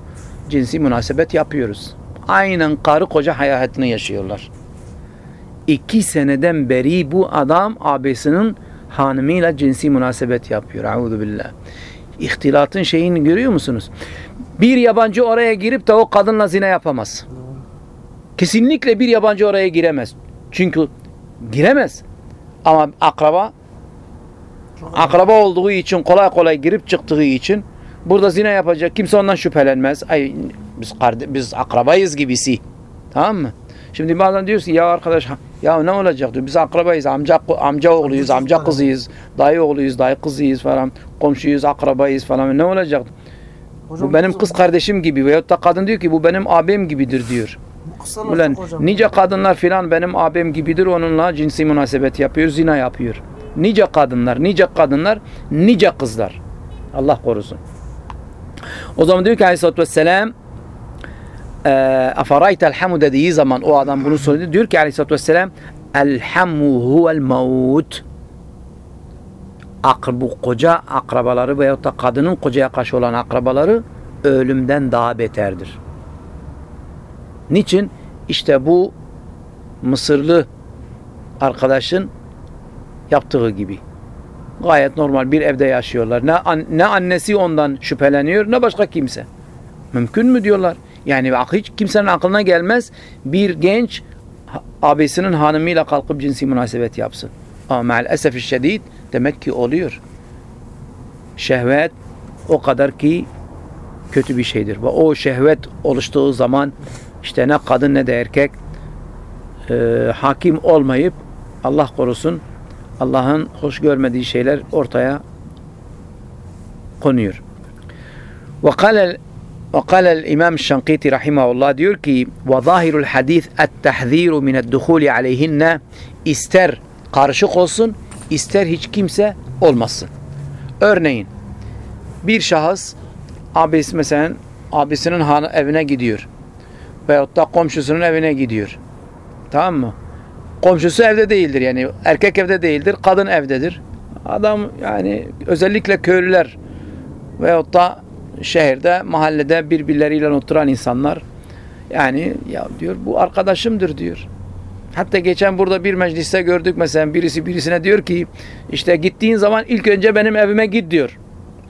Speaker 1: cinsi münasebet yapıyoruz. Aynen karı koca hayatını yaşıyorlar. İki seneden beri bu adam abisinin hanımıyla cinsi münasebet yapıyor. Euzu billah. İhtilatın şeyini görüyor musunuz? Bir yabancı oraya girip de o kadınla zina yapamaz. Kesinlikle bir yabancı oraya giremez. Çünkü giremez. Ama akraba akraba olduğu için kolay kolay girip çıktığı için burada zina yapacak kimse ondan şüphelenmez. Ay biz biz akrabayız gibisi. Tamam mı? Şimdi bazen diyorsun ya arkadaş ya ne olacak diyor. Biz akrabayız. Amca amca oğluyuz, amca kızıyız, dayı oğluyuz, dayı kızıyız falan. Komşuyuz, akrabayız falan. Ne olacak?
Speaker 2: Hocam,
Speaker 1: Bu benim kız kardeşim gibi veyahut da kadın diyor ki bu benim abim gibidir diyor. Ulan nice kadınlar filan benim abim gibidir onunla cinsi münasebet yapıyor, zina yapıyor. Nice kadınlar, nice kadınlar, nice kızlar. Allah korusun. O zaman diyor ki aleyhissalatü vesselam afaraytel hamu dediği zaman o adam bunu söyledi. Diyor ki aleyhissalatü vesselam elhamu huvel maut bu koca akrabaları veyahut da kadının kocaya karşı olan akrabaları ölümden daha beterdir. Niçin? İşte bu Mısırlı arkadaşın yaptığı gibi. Gayet normal bir evde yaşıyorlar. Ne, ne annesi ondan şüpheleniyor ne başka kimse. Mümkün mü diyorlar. Yani hiç kimsenin aklına gelmez bir genç abisinin hanımıyla kalkıp cinsi münasebet yapsın. Ama maalesef şiddet demek ki oluyor. Şehvet o kadar ki kötü bir şeydir. Ve o şehvet oluştuğu zaman işte ne kadın ne de erkek e, hakim olmayıp Allah korusun Allah'ın hoş görmediği şeyler ortaya konuyor. Ve kâle وقال الإمام الشنقيطي رحمه الله diyor ki وظاهر الحديث التحذير من الدخول عليهن ister karışık olsun ister hiç kimse olmasın. Örneğin bir şahıs abisi mesela abisinin hanı evine gidiyor. Veyahut da komşusunun evine gidiyor. Tamam mı? Komşusu evde değildir yani erkek evde değildir, kadın evdedir. Adam yani özellikle köylüler veyahut da şehirde, mahallede birbirleriyle oturan insanlar yani ya diyor bu arkadaşımdır diyor. Hatta geçen burada bir mecliste gördük mesela birisi birisine diyor ki işte gittiğin zaman ilk önce benim evime git diyor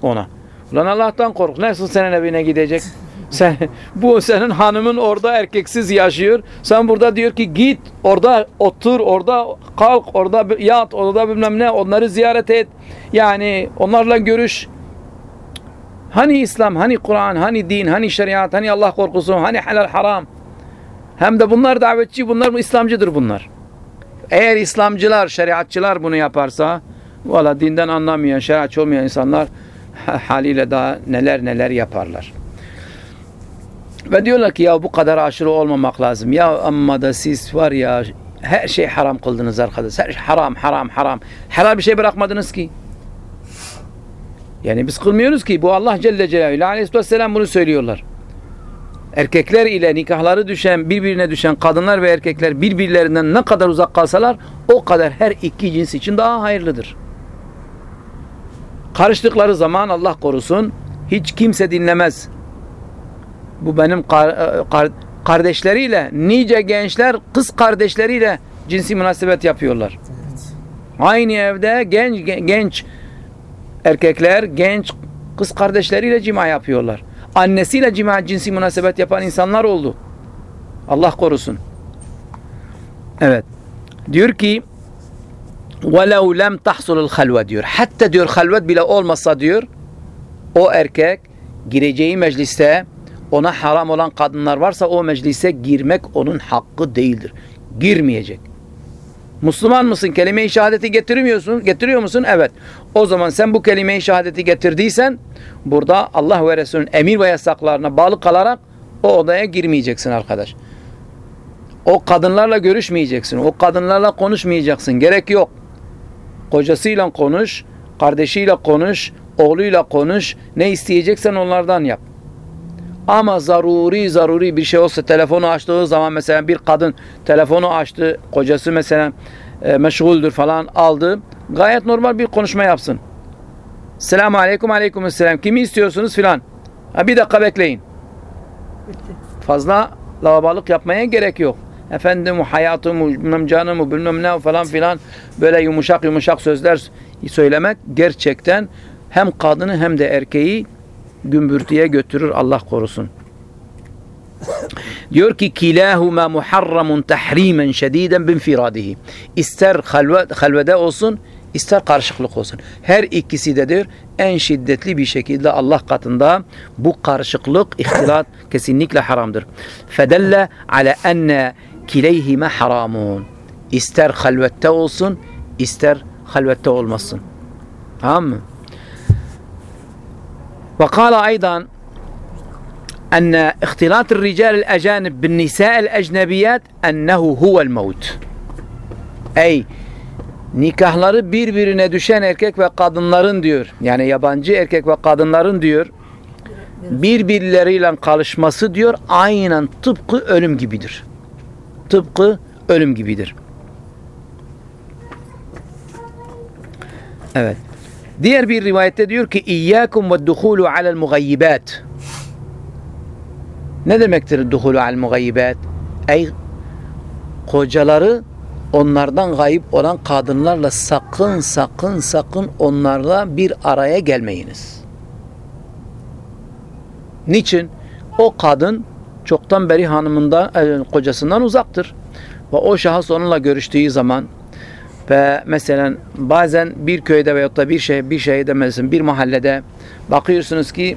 Speaker 1: ona. Ulan Allah'tan kork. Nasıl senin evine gidecek? Sen, bu senin hanımın orada erkeksiz yaşıyor. Sen burada diyor ki git orada otur, orada kalk, orada yat, orada bilmem ne onları ziyaret et. Yani onlarla görüş. Hani İslam, hani Kur'an, hani din, hani şeriat, hani Allah korkusu, hani helal haram. Hem de bunlar davetçi, bunlar İslamcıdır bunlar. Eğer İslamcılar, şeriatçılar bunu yaparsa, valla dinden anlamayan, şeriatçı olmayan insanlar haliyle daha neler neler yaparlar. Ve diyorlar ki ya bu kadar aşırı olmamak lazım. Ya amma da siz var ya her şey haram kıldınız arkadaş. Her şey haram, haram, haram. Helal bir şey bırakmadınız ki. Yani biz kılmıyoruz ki. Bu Allah Celle Celaluhu Vesselam bunu söylüyorlar. Erkekler ile nikahları düşen, birbirine düşen kadınlar ve erkekler birbirlerinden ne kadar uzak kalsalar o kadar her iki cins için daha hayırlıdır. Karıştıkları zaman Allah korusun hiç kimse dinlemez. Bu benim kar, kar, kardeşleriyle nice gençler kız kardeşleriyle cinsi münasebet yapıyorlar. Aynı evde genç genç erkekler genç kız kardeşleriyle cima yapıyorlar. Annesiyle cima cinsi münasebet yapan insanlar oldu. Allah korusun. Evet. Diyor ki وَلَوْ لَمْ تَحْصُلُ الْخَلْوَ diyor. Hatta diyor halvet bile olmasa diyor o erkek gireceği mecliste ona haram olan kadınlar varsa o meclise girmek onun hakkı değildir. Girmeyecek. Müslüman mısın? Kelime-i şehadeti getirmiyorsun. Getiriyor musun? Evet. O zaman sen bu kelime-i şehadeti getirdiysen burada Allah ve Resulünün emir ve yasaklarına bağlı kalarak o odaya girmeyeceksin arkadaş. O kadınlarla görüşmeyeceksin. O kadınlarla konuşmayacaksın. Gerek yok. Kocasıyla konuş, kardeşiyle konuş, oğluyla konuş. Ne isteyeceksen onlardan yap. Ama zaruri zaruri bir şey olsa telefonu açtığı zaman mesela bir kadın telefonu açtı, kocası mesela e, meşguldür falan aldı. Gayet normal bir konuşma yapsın. Selamun aleyküm aleyküm selam. Kimi istiyorsunuz filan. Ha, bir dakika bekleyin. Fazla lavabalık yapmaya gerek yok. Efendim hayatım, bilmem canım, bilmem ne falan filan böyle yumuşak yumuşak sözler söylemek gerçekten hem kadını hem de erkeği gümbürtüye götürür Allah korusun. Diyor ki kilahuma muharramun tahrimen şediden binfiradihi. İster halve, halvede olsun ister karışıklık olsun. Her ikisi de diyor en şiddetli bir şekilde Allah katında bu karışıklık, ihtilat kesinlikle haramdır. Fedelle ala enne kileyhime haramun. İster halvette olsun, ister halvette olmasın. Tamam mı? وقال أيضا أن اختلاط الرجال الأجانب بالنساء الأجنبيات أنه هو الموت أي nikahları birbirine düşen erkek ve kadınların diyor. Yani yabancı erkek ve kadınların diyor birbirleriyle kalışması diyor aynen tıpkı ölüm gibidir. Tıpkı ölüm gibidir. Evet. Diğer bir rivayette diyor ki İyyâkum ve duhulu alel mugayyibat. Ne demektir duhulu alel mugayyibat? Ey kocaları onlardan gayip olan kadınlarla sakın sakın sakın onlarla bir araya gelmeyiniz. Niçin? O kadın çoktan beri hanımından, e, kocasından uzaktır. Ve o şahıs onunla görüştüğü zaman ve mesela bazen bir köyde veyahut da bir şey bir şeyde mesela bir mahallede bakıyorsunuz ki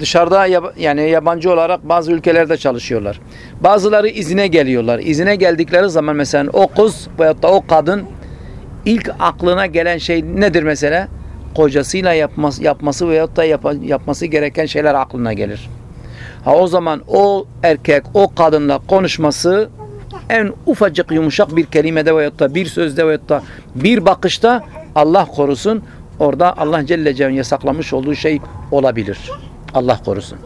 Speaker 1: dışarıda yab yani yabancı olarak bazı ülkelerde çalışıyorlar. Bazıları izine geliyorlar. İzine geldikleri zaman mesela o kız veyahut da o kadın ilk aklına gelen şey nedir mesela? Kocasıyla yapması, yapması veyahut da yap yapması gereken şeyler aklına gelir. Ha o zaman o erkek o kadınla konuşması en ufacık yumuşak bir kelimede veyahut da bir sözde veyahut da bir bakışta Allah korusun orada Allah Celle Celaluhu'nun yasaklamış olduğu şey olabilir. Allah korusun.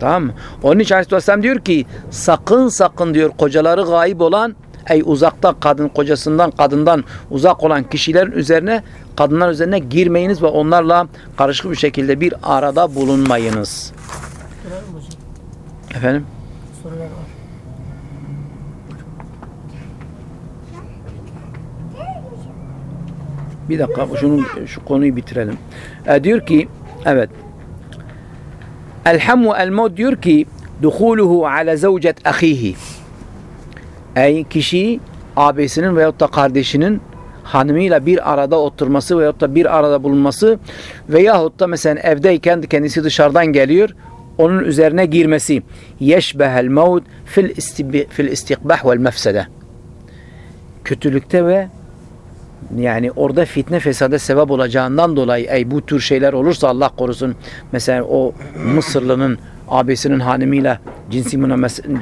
Speaker 1: Tamam mı? Onun için Aleyhisselam diyor ki sakın sakın diyor kocaları gayip olan ey uzakta kadın kocasından kadından uzak olan kişilerin üzerine kadınlar üzerine girmeyiniz ve onlarla karışık bir şekilde bir arada bulunmayınız. Efendim?
Speaker 2: Sorular var.
Speaker 1: Bir dakika şunu şu konuyu bitirelim. E, diyor ki evet. Elhamu el maut diyor ki duhuluhu ala zavcet ahihi. Ey kişi abisinin veyahut da kardeşinin hanımıyla bir arada oturması veyahut da bir arada bulunması veyahut da mesela evdeyken kendisi dışarıdan geliyor onun üzerine girmesi yeşbehel mevd fil, fil istikbah vel mefsede kötülükte ve yani orada fitne fesada sebep olacağından dolayı ey bu tür şeyler olursa Allah korusun mesela o Mısırlı'nın abisinin hanımıyla cinsi,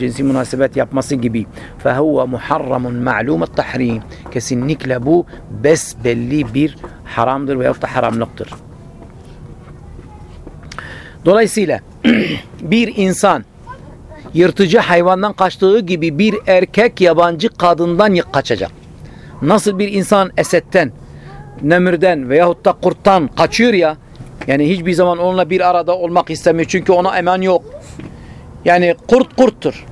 Speaker 1: cinsi münasebet yapması gibi fehuve muharramun ma'lumet tahrim kesinlikle bu besbelli bir haramdır veyahut da haramlıktır. Dolayısıyla bir insan yırtıcı hayvandan kaçtığı gibi bir erkek yabancı kadından kaçacak. Nasıl bir insan esetten, nemirden veyahut da kurttan kaçıyor ya, yani hiçbir zaman onunla bir arada olmak istemiyor çünkü ona eman yok. Yani kurt kurttur.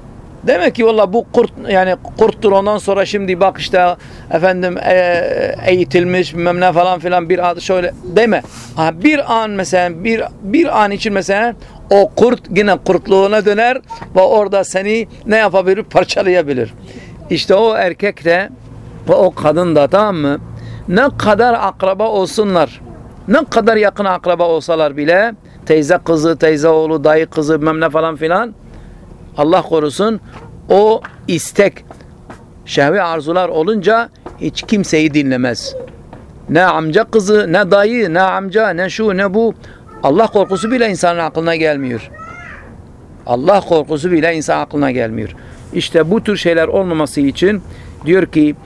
Speaker 1: Demek ki valla bu kurt yani kurttur ondan sonra şimdi bak işte efendim e, eğitilmiş bilmem ne falan filan bir adı şöyle deme. Ha, bir an mesela bir bir an için mesela o kurt yine kurtluğuna döner ve orada seni ne yapabilir parçalayabilir. İşte o erkek de ve o kadın da tamam mı? Ne kadar akraba olsunlar, ne kadar yakın akraba olsalar bile teyze kızı, teyze oğlu, dayı kızı bilmem ne falan filan Allah korusun o istek şehvi arzular olunca hiç kimseyi dinlemez. Ne amca kızı, ne dayı, ne amca, ne şu, ne bu. Allah korkusu bile insanın aklına gelmiyor. Allah korkusu bile insan aklına gelmiyor. İşte bu tür şeyler olmaması için diyor ki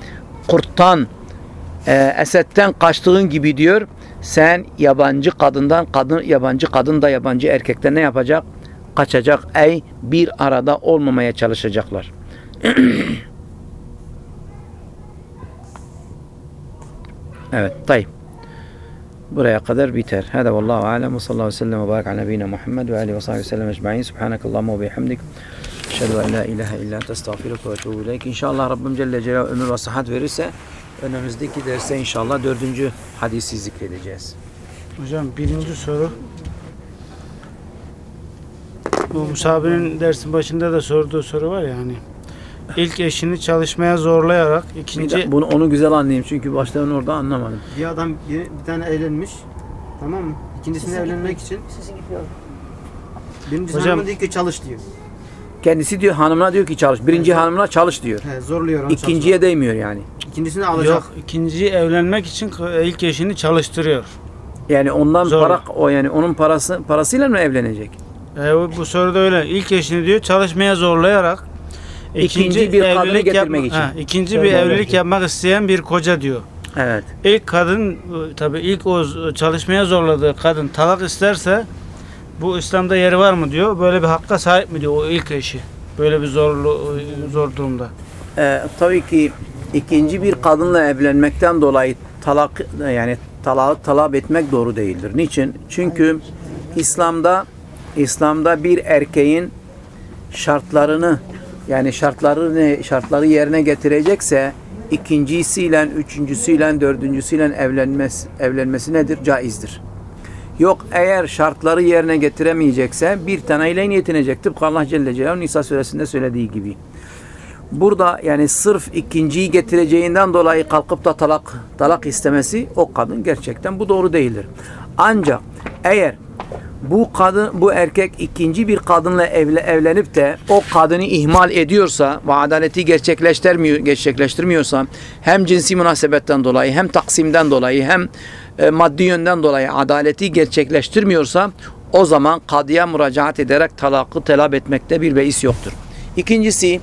Speaker 1: kurttan, e, esetten kaçtığın gibi diyor sen yabancı kadından, kadın yabancı kadın da yabancı erkekten ne yapacak? Kaçacak. Ey bir arada olmamaya çalışacaklar. evet, tayyip. Buraya kadar biter. Hada vallahu alem ve sallallahu aleyhi ve sellem ve barik ala nebine Muhammed ve aleyhi ve sahibi ve sellem ecma'in. Subhanakallahumma ve bihamdik. Eşhedü en la ilahe illa ente estağfiruke ve etûbü ileyk. İnşallah Rabbim Celle Celaluhu ömür ve sıhhat verirse önümüzdeki derste inşallah dördüncü hadisi zikredeceğiz.
Speaker 4: Hocam birinci soru. Bu Musabi'nin dersin başında da sorduğu soru var ya hani. İlk eşini çalışmaya zorlayarak
Speaker 1: Bir
Speaker 4: ikinci
Speaker 1: de bunu onu güzel anlayayım çünkü baştan orada anlamadım.
Speaker 3: Bir adam bir, bir tane evlenmiş. Tamam mı? İkincisini
Speaker 2: Sesin
Speaker 3: evlenmek
Speaker 2: gitmiyor.
Speaker 3: için
Speaker 2: Sesin gitmiyor.
Speaker 3: birincisi
Speaker 4: Hocam-
Speaker 3: hanıma diyor ki çalış diyor.
Speaker 1: Kendisi diyor hanımına diyor ki çalış. Birinci hanımına çalış diyor.
Speaker 3: He, zorluyor onu
Speaker 1: İkinciye değmiyor yani.
Speaker 3: İkincisini alacak.
Speaker 4: yok ikinciyi evlenmek için ilk eşini çalıştırıyor.
Speaker 1: Yani ondan
Speaker 4: Zorla.
Speaker 1: para o yani onun parası parasıyla mı evlenecek?
Speaker 4: E, bu soruda öyle. İlk eşini diyor çalışmaya zorlayarak
Speaker 1: İkinci bir kadını getirmek için.
Speaker 4: Ha, ikinci bir evlilik yapmak isteyen bir koca diyor.
Speaker 1: Evet.
Speaker 4: İlk kadın tabi ilk o çalışmaya zorladığı kadın talak isterse bu İslam'da yeri var mı diyor. Böyle bir hakka sahip mi diyor o ilk eşi. Böyle bir zorlu zor durumda.
Speaker 1: Ee, tabii ki ikinci bir kadınla evlenmekten dolayı talak yani talağı talep etmek doğru değildir. Niçin? Çünkü İslam'da İslam'da bir erkeğin şartlarını yani şartlarını şartları yerine getirecekse ikincisiyle, üçüncüsüyle, dördüncüsüyle evlenmesi, evlenmesi nedir? Caizdir. Yok eğer şartları yerine getiremeyecekse bir taneyle yetinecek. Tıpkı Allah Celle Celaluhu Nisa suresinde söylediği gibi. Burada yani sırf ikinciyi getireceğinden dolayı kalkıp da talak talak istemesi o kadın gerçekten bu doğru değildir. Ancak eğer bu kadın bu erkek ikinci bir kadınla evle, evlenip de o kadını ihmal ediyorsa ve adaleti gerçekleştirmiyor gerçekleştirmiyorsa hem cinsi münasebetten dolayı hem taksimden dolayı hem e, maddi yönden dolayı adaleti gerçekleştirmiyorsa o zaman kadıya müracaat ederek talakı telap etmekte bir beis yoktur. İkincisi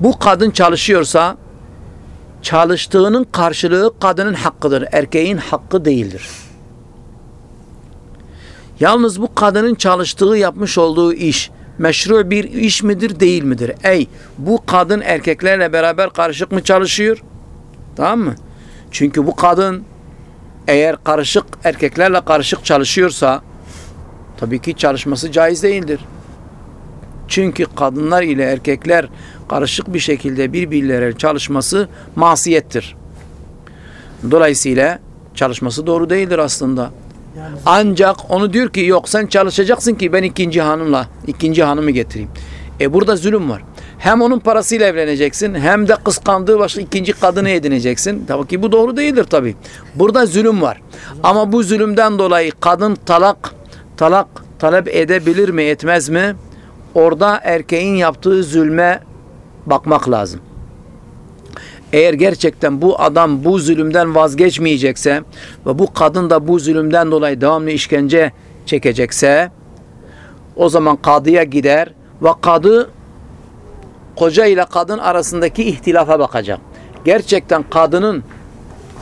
Speaker 1: bu kadın çalışıyorsa çalıştığının karşılığı kadının hakkıdır. Erkeğin hakkı değildir. Yalnız bu kadının çalıştığı, yapmış olduğu iş meşru bir iş midir, değil midir? Ey bu kadın erkeklerle beraber karışık mı çalışıyor? Tamam mı? Çünkü bu kadın eğer karışık erkeklerle karışık çalışıyorsa tabii ki çalışması caiz değildir. Çünkü kadınlar ile erkekler karışık bir şekilde birbirleriyle çalışması masiyettir. Dolayısıyla çalışması doğru değildir aslında. Ancak onu diyor ki yok sen çalışacaksın ki ben ikinci hanımla ikinci hanımı getireyim. E burada zulüm var. Hem onun parasıyla evleneceksin hem de kıskandığı başka ikinci kadını edineceksin. Tabii ki bu doğru değildir tabii. Burada zulüm var. Ama bu zulümden dolayı kadın talak talak talep edebilir mi etmez mi? Orada erkeğin yaptığı zulme bakmak lazım. Eğer gerçekten bu adam bu zulümden vazgeçmeyecekse ve bu kadın da bu zulümden dolayı devamlı işkence çekecekse o zaman kadıya gider ve kadı koca ile kadın arasındaki ihtilafa bakacak. Gerçekten kadının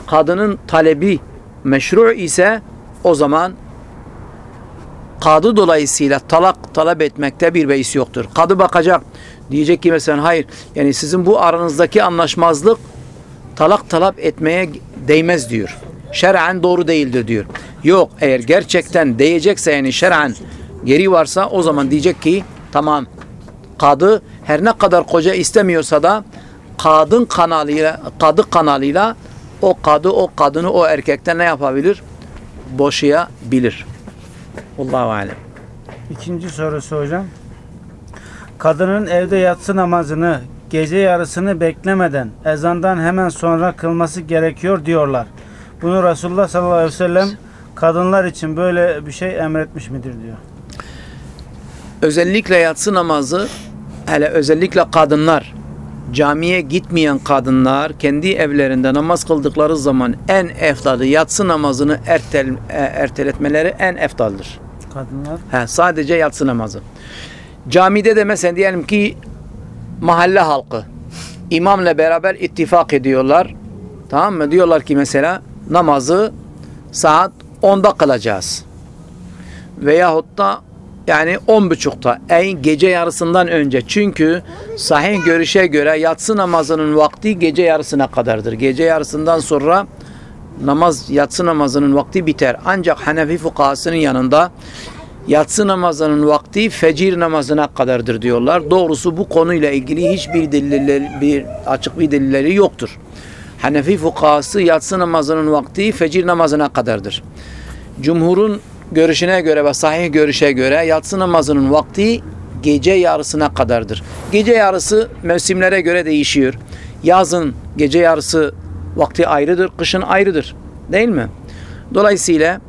Speaker 1: kadının talebi meşru ise o zaman kadı dolayısıyla talak talep etmekte bir beis yoktur. Kadı bakacak. Diyecek ki mesela hayır yani sizin bu aranızdaki anlaşmazlık talak talep etmeye değmez diyor. Şer'en doğru değildir diyor. Yok eğer gerçekten değecekse yani şer'en geri varsa o zaman diyecek ki tamam kadı her ne kadar koca istemiyorsa da kadın kanalıyla kadı kanalıyla o kadı o kadını o erkekten ne yapabilir? Boşayabilir. Allahu alem.
Speaker 4: İkinci sorusu hocam. Kadının evde yatsı namazını gece yarısını beklemeden ezandan hemen sonra kılması gerekiyor diyorlar. Bunu Resulullah sallallahu aleyhi ve sellem kadınlar için böyle bir şey emretmiş midir diyor.
Speaker 1: Özellikle yatsı namazı hele özellikle kadınlar camiye gitmeyen kadınlar kendi evlerinde namaz kıldıkları zaman en eftalı yatsı namazını ertel, e, erteletmeleri en eftaldır.
Speaker 4: Kadınlar
Speaker 1: He, sadece yatsı namazı. Camide de mesela diyelim ki mahalle halkı imamla beraber ittifak ediyorlar. Tamam mı? Diyorlar ki mesela namazı saat 10'da kılacağız. Veyahut da yani 10.30'da en gece yarısından önce. Çünkü sahih görüşe göre yatsı namazının vakti gece yarısına kadardır. Gece yarısından sonra namaz yatsı namazının vakti biter. Ancak Hanefi fukahasının yanında yatsı namazının vakti fecir namazına kadardır diyorlar. Doğrusu bu konuyla ilgili hiçbir delilleri, bir açık bir delilleri yoktur. Hanefi fukahası yatsı namazının vakti fecir namazına kadardır. Cumhurun görüşüne göre ve sahih görüşe göre yatsı namazının vakti gece yarısına kadardır. Gece yarısı mevsimlere göre değişiyor. Yazın gece yarısı vakti ayrıdır, kışın ayrıdır. Değil mi? Dolayısıyla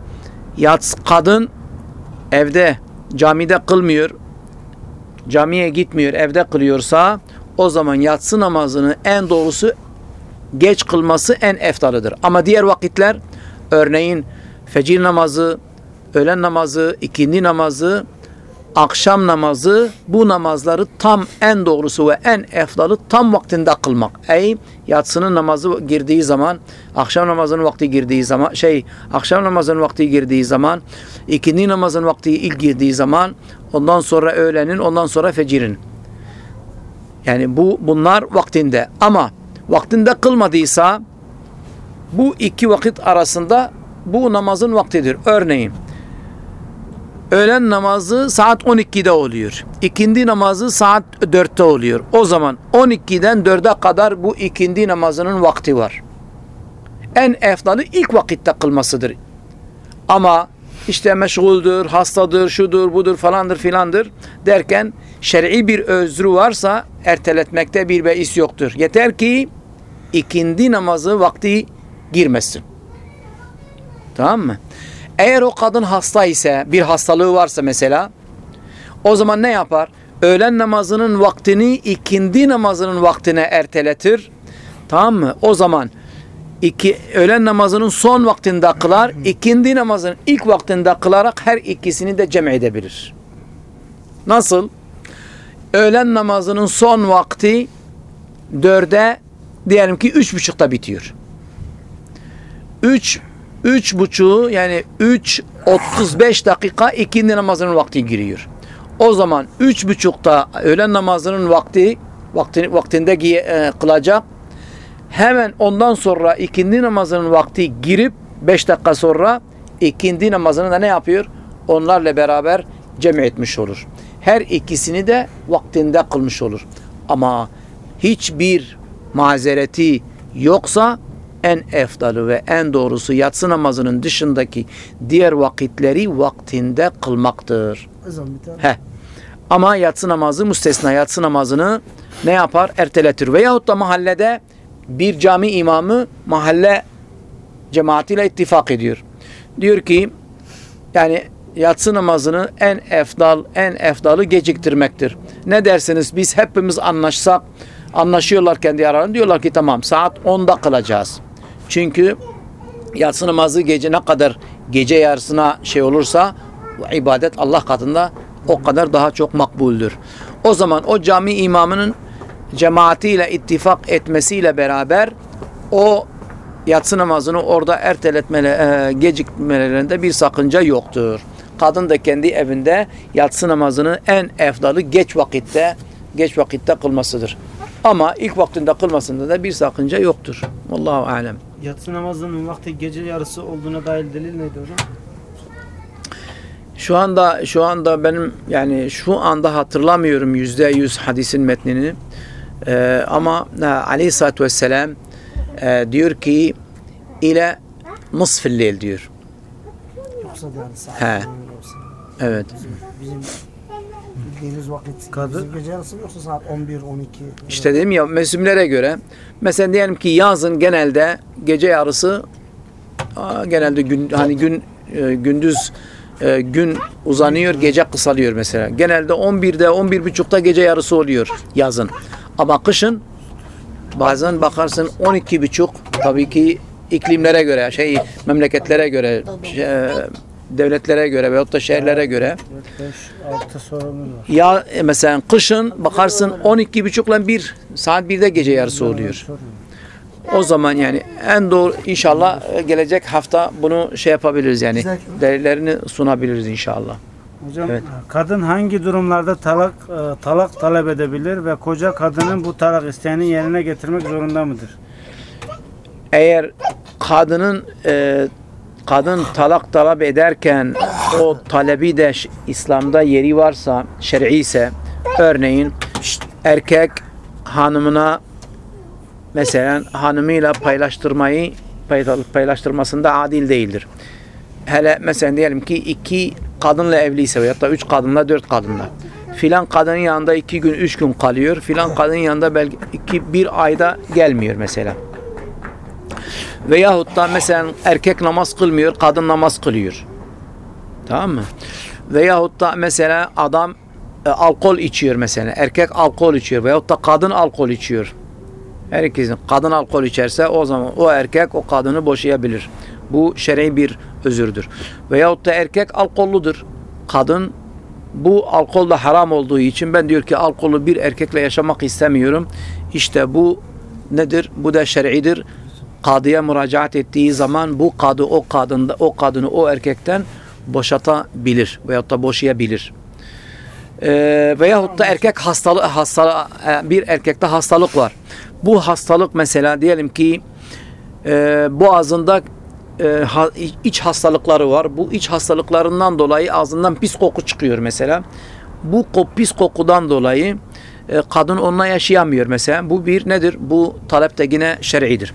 Speaker 1: yats kadın evde camide kılmıyor, camiye gitmiyor, evde kılıyorsa o zaman yatsı namazını en doğrusu geç kılması en eftalıdır. Ama diğer vakitler örneğin fecir namazı, öğlen namazı, ikindi namazı, akşam namazı bu namazları tam en doğrusu ve en eftalı tam vaktinde kılmak. Ey yatsının namazı girdiği zaman, akşam namazının vakti girdiği zaman, şey akşam namazının vakti girdiği zaman, ikindi namazın vakti ilk girdiği zaman, ondan sonra öğlenin, ondan sonra fecirin. Yani bu bunlar vaktinde. Ama vaktinde kılmadıysa bu iki vakit arasında bu namazın vaktidir. Örneğin öğlen namazı saat 12'de oluyor. İkindi namazı saat 4'te oluyor. O zaman 12'den 4'e kadar bu ikindi namazının vakti var. En eftalı ilk vakitte kılmasıdır. Ama işte meşguldür, hastadır, şudur, budur falandır filandır derken şer'i bir özrü varsa erteletmekte bir beis yoktur. Yeter ki ikindi namazı vakti girmesin. Tamam mı? Eğer o kadın hasta ise, bir hastalığı varsa mesela, o zaman ne yapar? Öğlen namazının vaktini ikindi namazının vaktine erteletir. Tamam mı? O zaman iki, öğlen namazının son vaktinde kılar, ikindi namazının ilk vaktinde kılarak her ikisini de cem edebilir. Nasıl? Öğlen namazının son vakti dörde diyelim ki üç buçukta bitiyor. Üç üç buçuğu yani 3.35 dakika ikindi namazının vakti giriyor. O zaman üç buçukta öğlen namazının vakti vakti, vaktinde giye, e, kılacak. Hemen ondan sonra ikindi namazının vakti girip 5 dakika sonra ikindi namazını da ne yapıyor? Onlarla beraber cem etmiş olur. Her ikisini de vaktinde kılmış olur. Ama hiçbir mazereti yoksa en eftalı ve en doğrusu yatsı namazının dışındaki diğer vakitleri vaktinde kılmaktır. He. Ama yatsı namazı müstesna. Yatsı namazını ne yapar? Erteletir. Veyahut da mahallede bir cami imamı mahalle cemaatiyle ittifak ediyor. Diyor ki yani yatsı namazını en efdal, en efdalı geciktirmektir. Ne dersiniz biz hepimiz anlaşsak, anlaşıyorlar kendi aralarında diyorlar ki tamam saat 10'da kılacağız. Çünkü yatsı namazı gece ne kadar gece yarısına şey olursa ibadet Allah katında o kadar daha çok makbuldür. O zaman o cami imamının cemaatiyle ittifak etmesiyle beraber o yatsı namazını orada erteletmele, e, gecikmelerinde bir sakınca yoktur. Kadın da kendi evinde yatsı namazını en efdalı geç vakitte geç vakitte kılmasıdır. Ama ilk vaktinde kılmasında da bir sakınca yoktur. Allahu alem.
Speaker 3: Yatsı namazının vakti gece yarısı olduğuna dair delil neydi hocam?
Speaker 1: Şu anda şu anda benim yani şu anda hatırlamıyorum yüzde yüz hadisin metnini. Ee, ama e, aleyhissalatü vesselam e, diyor ki ile nısfil leyl diyor.
Speaker 3: Yoksa yani saat
Speaker 1: He. Evet.
Speaker 3: bizim bildiğimiz vakit
Speaker 4: Kadın-
Speaker 3: bizim gece yarısı yoksa saat 11 12
Speaker 1: İşte dedim ya mevsimlere göre mesela diyelim ki yazın genelde gece yarısı aa, genelde gün hani gün e, gündüz e, gün uzanıyor gece kısalıyor mesela. Genelde 11'de 11.30'da gece yarısı oluyor yazın. Ama kışın bazen bakarsın 12.30 tabii ki iklimlere göre şey memleketlere göre şey, e, devletlere göre veyahut da şehirlere göre
Speaker 4: 4, 5, 6 sorumuz var.
Speaker 1: ya e, mesela kışın bakarsın 12 buçukla 1 saat 1'de gece yarısı oluyor. O zaman yani en doğru inşallah e, gelecek hafta bunu şey yapabiliriz yani delillerini sunabiliriz inşallah.
Speaker 4: Hocam
Speaker 1: Evet.
Speaker 4: kadın hangi durumlarda talak e, talak talep edebilir ve koca kadının bu talak isteğini yerine getirmek zorunda mıdır?
Speaker 1: Eğer kadının e, kadın talak talep ederken o talebi de İslam'da yeri varsa, şer'i ise örneğin erkek hanımına mesela hanımıyla paylaştırmayı payla- paylaştırmasında adil değildir. Hele mesela diyelim ki iki kadınla evliyse veyahut da üç kadınla dört kadınla. Filan kadının yanında iki gün üç gün kalıyor. Filan kadının yanında belki iki bir ayda gelmiyor mesela. Veyahut da mesela erkek namaz kılmıyor, kadın namaz kılıyor. Tamam mı? Veyahut da mesela adam e, alkol içiyor mesela. Erkek alkol içiyor veyahut da kadın alkol içiyor. Herkesin kadın alkol içerse o zaman o erkek o kadını boşayabilir. Bu şer'i bir özürdür. Veyahut da erkek alkolludur. Kadın bu alkol da haram olduğu için ben diyor ki alkolü bir erkekle yaşamak istemiyorum. İşte bu nedir? Bu da şer'idir. Kadıya müracaat ettiği zaman bu kadı o kadında o kadını o erkekten boşatabilir veyahut da boşayabilir. Ee, veyahut da erkek hastalığı hastalığı e, bir erkekte hastalık var. Bu hastalık mesela diyelim ki e, boğazında e, ha- iç hastalıkları var. Bu iç hastalıklarından dolayı ağzından pis koku çıkıyor mesela. Bu pis kokudan dolayı e, kadın onunla yaşayamıyor mesela. Bu bir nedir? Bu talep de yine şer'idir.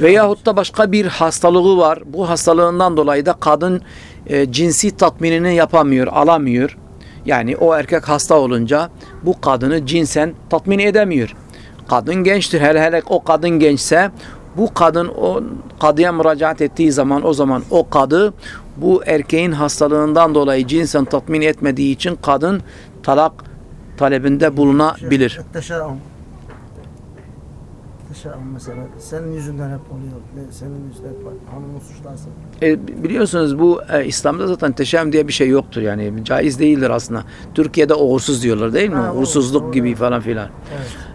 Speaker 1: Veyahut da başka bir hastalığı var. Bu hastalığından dolayı da kadın e, cinsi tatminini yapamıyor, alamıyor. Yani o erkek hasta olunca bu kadını cinsen tatmin edemiyor. Kadın gençtir. Hele hele o kadın gençse bu kadın o kadıya müracaat ettiği zaman o zaman o kadı bu erkeğin hastalığından dolayı cinsen tatmin etmediği için kadın talak talebinde bulunabilir.
Speaker 3: Teşeğüm. Teşeğüm mesela. Senin yüzünden hep oluyor. Senin yüzünden. Hanımı suçlarsın.
Speaker 1: E, biliyorsunuz bu e, İslam'da zaten teşebbüm diye bir şey yoktur yani caiz değildir aslında. Türkiye'de uğursuz diyorlar değil mi?
Speaker 3: Ha, uğursuz,
Speaker 1: Uğursuzluk
Speaker 3: doğru.
Speaker 1: gibi falan filan.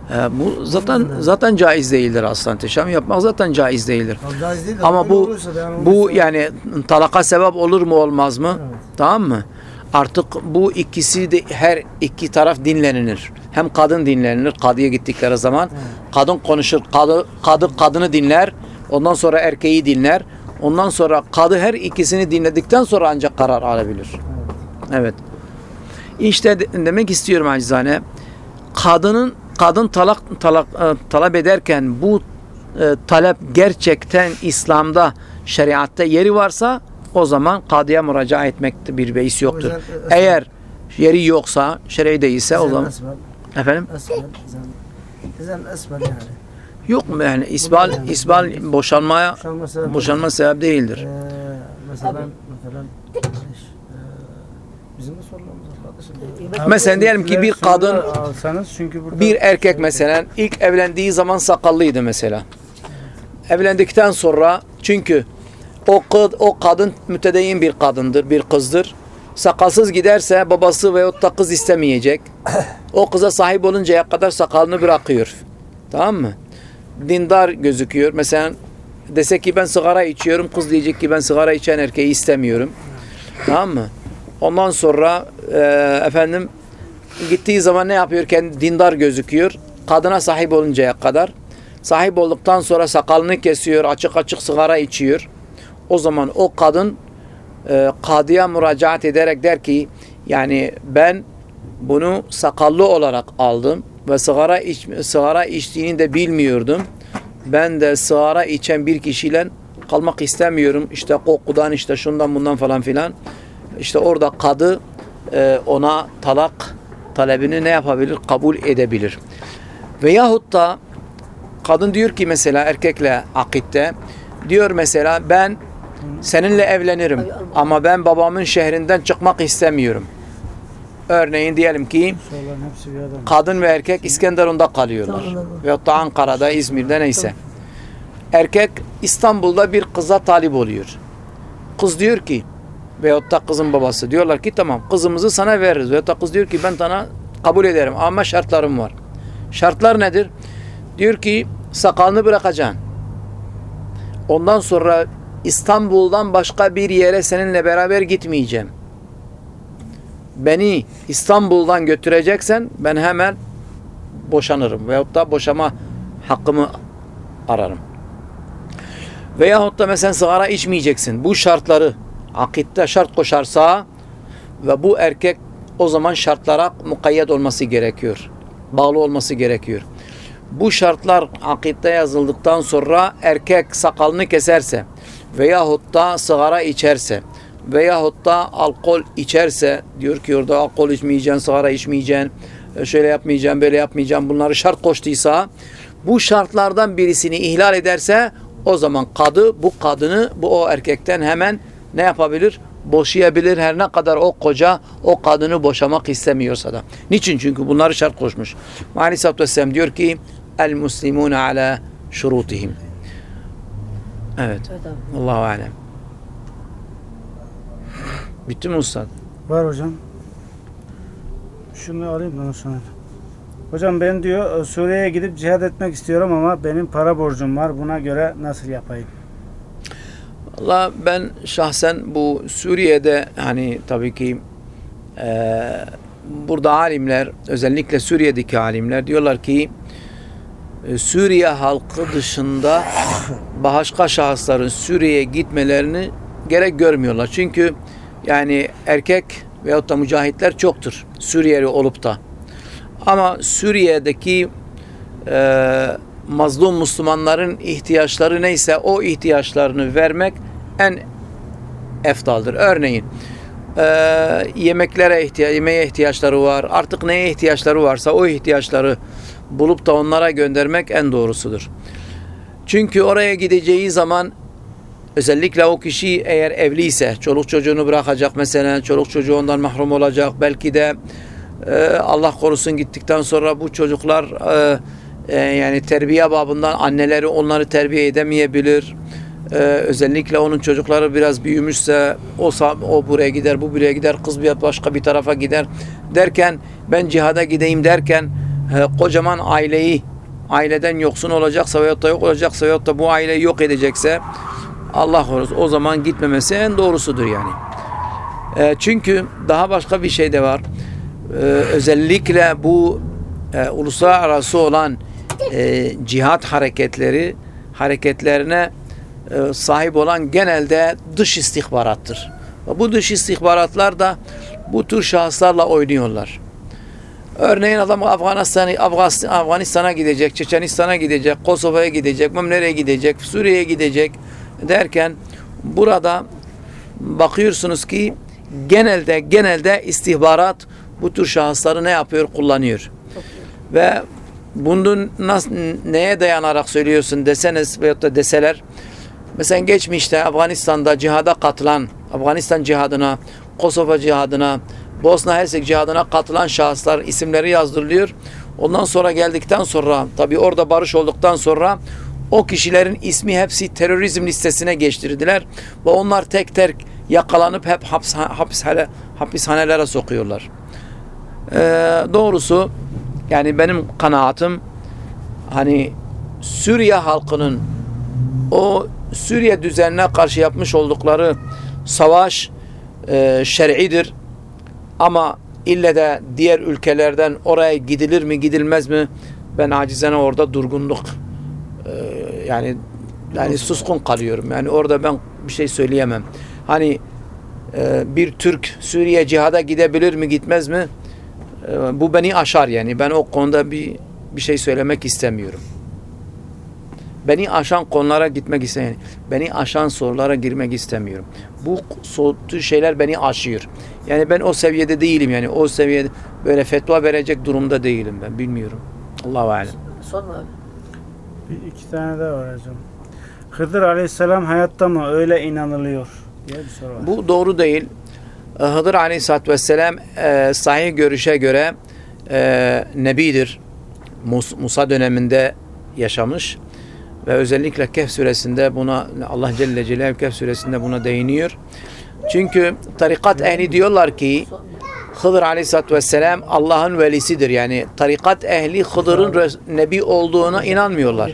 Speaker 3: Evet.
Speaker 1: E, bu zaten zaten caiz değildir aslında. Teşebbüm yapmak zaten caiz değildir.
Speaker 3: Caiz değil de
Speaker 1: Ama bu
Speaker 3: yani
Speaker 1: bu yani talaka sebep olur mu olmaz mı?
Speaker 3: Evet.
Speaker 1: Tamam mı? Artık bu ikisi de her iki taraf dinlenilir. Hem kadın dinlenilir kadıya gittikleri zaman. Kadın konuşur, kadı, kadı kadını dinler. Ondan sonra erkeği dinler. Ondan sonra kadı her ikisini dinledikten sonra ancak karar alabilir. Evet. İşte de- demek istiyorum acizane. Kadının kadın talak talak e, talep ederken bu e, talep gerçekten İslam'da şeriatta yeri varsa o zaman kadıya müracaat etmekte bir beis yoktur.
Speaker 3: e,
Speaker 1: Eğer yeri yoksa, şer'i değilse o zaman
Speaker 3: Esmer,
Speaker 1: efendim. Yok mu yani isbal, isbal boşanmaya
Speaker 3: Boşanma
Speaker 1: sebep değildir.
Speaker 3: Ee, mesela ee, bizim de.
Speaker 2: Evet.
Speaker 1: Mesela diyelim ki bir kadın
Speaker 4: alsanız çünkü burada
Speaker 1: bir erkek mesela ilk evlendiği zaman sakallıydı mesela. Evlendikten sonra çünkü o kız, o kadın mütedeyyin bir kadındır, bir kızdır. Sakalsız giderse babası veyahut da kız istemeyecek. O kıza sahip oluncaya kadar sakalını bırakıyor. Tamam mı? Dindar gözüküyor. Mesela dese ki ben sigara içiyorum. Kız diyecek ki ben sigara içen erkeği istemiyorum. Tamam mı? Ondan sonra e, efendim gittiği zaman ne yapıyor? Kendi dindar gözüküyor. Kadına sahip oluncaya kadar. Sahip olduktan sonra sakalını kesiyor. Açık açık sigara içiyor. O zaman o kadın e, kadıya müracaat ederek der ki yani ben bunu sakallı olarak aldım ve sigara iç, sigara içtiğini de bilmiyordum. Ben de sigara içen bir kişiyle kalmak istemiyorum. İşte kokudan işte şundan bundan falan filan. İşte orada kadı e, ona talak talebini ne yapabilir? Kabul edebilir. Veyahut da kadın diyor ki mesela erkekle akitte diyor mesela ben seninle evlenirim ama ben babamın şehrinden çıkmak istemiyorum. Örneğin diyelim ki kadın ve erkek İskenderun'da kalıyorlar. Veyahut da Ankara'da, İzmir'de neyse. Erkek İstanbul'da bir kıza talip oluyor. Kız diyor ki veyahut da kızın babası diyorlar ki tamam kızımızı sana veririz. Veyahut da kız diyor ki ben sana kabul ederim ama şartlarım var. Şartlar nedir? Diyor ki sakalını bırakacaksın. Ondan sonra İstanbul'dan başka bir yere seninle beraber gitmeyeceğim. Beni İstanbul'dan götüreceksen ben hemen boşanırım. Veyahut da boşama hakkımı ararım. Veyahut da mesela sigara içmeyeceksin. Bu şartları akitte şart koşarsa ve bu erkek o zaman şartlara mukayyet olması gerekiyor. Bağlı olması gerekiyor. Bu şartlar akitte yazıldıktan sonra erkek sakalını keserse veyahut da sigara içerse veyahut da alkol içerse diyor ki orada alkol içmeyeceksin, sigara içmeyeceksin, e, şöyle yapmayacaksın, böyle yapmayacaksın bunları şart koştuysa bu şartlardan birisini ihlal ederse o zaman kadı bu kadını bu o erkekten hemen ne yapabilir? Boşayabilir her ne kadar o koca o kadını boşamak istemiyorsa da. Niçin? Çünkü bunları şart koşmuş. Aleyhisselatü Vesselam diyor ki el muslimun ala şurutihim. Evet. Allahu alem. Bitti mi ustad?
Speaker 4: Var hocam. Şunu alayım da sonra. Hocam ben diyor e, Suriye'ye gidip cihad etmek istiyorum ama benim para borcum var. Buna göre nasıl yapayım?
Speaker 1: Valla ben şahsen bu Suriye'de hani tabii ki eee, burada alimler özellikle Suriye'deki alimler diyorlar ki e, Suriye halkı dışında başka şahısların Suriye'ye gitmelerini gerek görmüyorlar. Çünkü yani erkek veyahut da mücahitler çoktur Suriyeli olup da. Ama Suriye'deki e, mazlum Müslümanların ihtiyaçları neyse o ihtiyaçlarını vermek en eftaldır. Örneğin e, yemeklere ihtiya yemeğe ihtiyaçları var. Artık neye ihtiyaçları varsa o ihtiyaçları bulup da onlara göndermek en doğrusudur. Çünkü oraya gideceği zaman özellikle o kişi eğer evliyse çoluk çocuğunu bırakacak mesela çoluk çocuğu ondan mahrum olacak belki de e, Allah korusun gittikten sonra bu çocuklar e, e, yani terbiye babından anneleri onları terbiye edemeyebilir. E, özellikle onun çocukları biraz büyümüşse o, o buraya gider bu buraya gider kız bir başka bir tarafa gider derken ben cihada gideyim derken e, kocaman aileyi aileden yoksun olacaksa veyahut da yok olacaksa veyahut da bu aileyi yok edecekse Allah korusun o zaman gitmemesi en doğrusudur yani. E, çünkü daha başka bir şey de var. E, özellikle bu e, uluslararası olan e, cihat hareketleri hareketlerine e, sahip olan genelde dış istihbarattır. Bu dış istihbaratlar da bu tür şahıslarla oynuyorlar. Örneğin adam Afganistan'a Afganistan, Afganistan'a gidecek, Çeçenistan'a gidecek, Kosova'ya gidecek, nereye gidecek, Suriye'ye gidecek derken burada bakıyorsunuz ki genelde genelde istihbarat bu tür şahısları ne yapıyor? Kullanıyor. Ve Bunun nasıl, neye dayanarak söylüyorsun deseniz veyahut da deseler mesela geçmişte Afganistan'da cihada katılan Afganistan cihadına, Kosova cihadına, Bosna Hersek cihadına katılan şahıslar isimleri yazdırılıyor. Ondan sonra geldikten sonra tabi orada barış olduktan sonra o kişilerin ismi hepsi terörizm listesine geçtirdiler ve onlar tek tek yakalanıp hep haps, hapishane, hapishanelere sokuyorlar. Ee, doğrusu yani benim kanaatim hani Suriye halkının o Suriye düzenine karşı yapmış oldukları savaş e, şer'idir ama ille de diğer ülkelerden oraya gidilir mi gidilmez mi ben acizane orada durgunluk e, yani yani suskun kalıyorum yani orada ben bir şey söyleyemem hani e, bir Türk Suriye cihada gidebilir mi gitmez mi e, bu beni aşar yani ben o konuda bir bir şey söylemek istemiyorum beni aşan konulara gitmek istemiyorum. Beni aşan sorulara girmek istemiyorum. Bu şeyler beni aşıyor. Yani ben o seviyede değilim yani. O seviyede böyle fetva verecek durumda değilim ben. Bilmiyorum. Allahu alem.
Speaker 2: Sorma abi.
Speaker 4: Bir, iki tane daha var hocam. Hıdır Aleyhisselam hayatta mı? Öyle inanılıyor. diye bir soru var.
Speaker 1: Bu doğru değil. Ee, Hıdır Aleyhisselatü Vesselam e, sahih görüşe göre e, nebidir. Mus- Musa döneminde yaşamış ve özellikle Kehf suresinde buna Allah Celle Celaluhu Kehf suresinde buna değiniyor. Çünkü tarikat ehli diyorlar ki Hıdır Aleyhisselatü Vesselam Allah'ın velisidir. Yani tarikat ehli Hıdır'ın nebi olduğuna inanmıyorlar.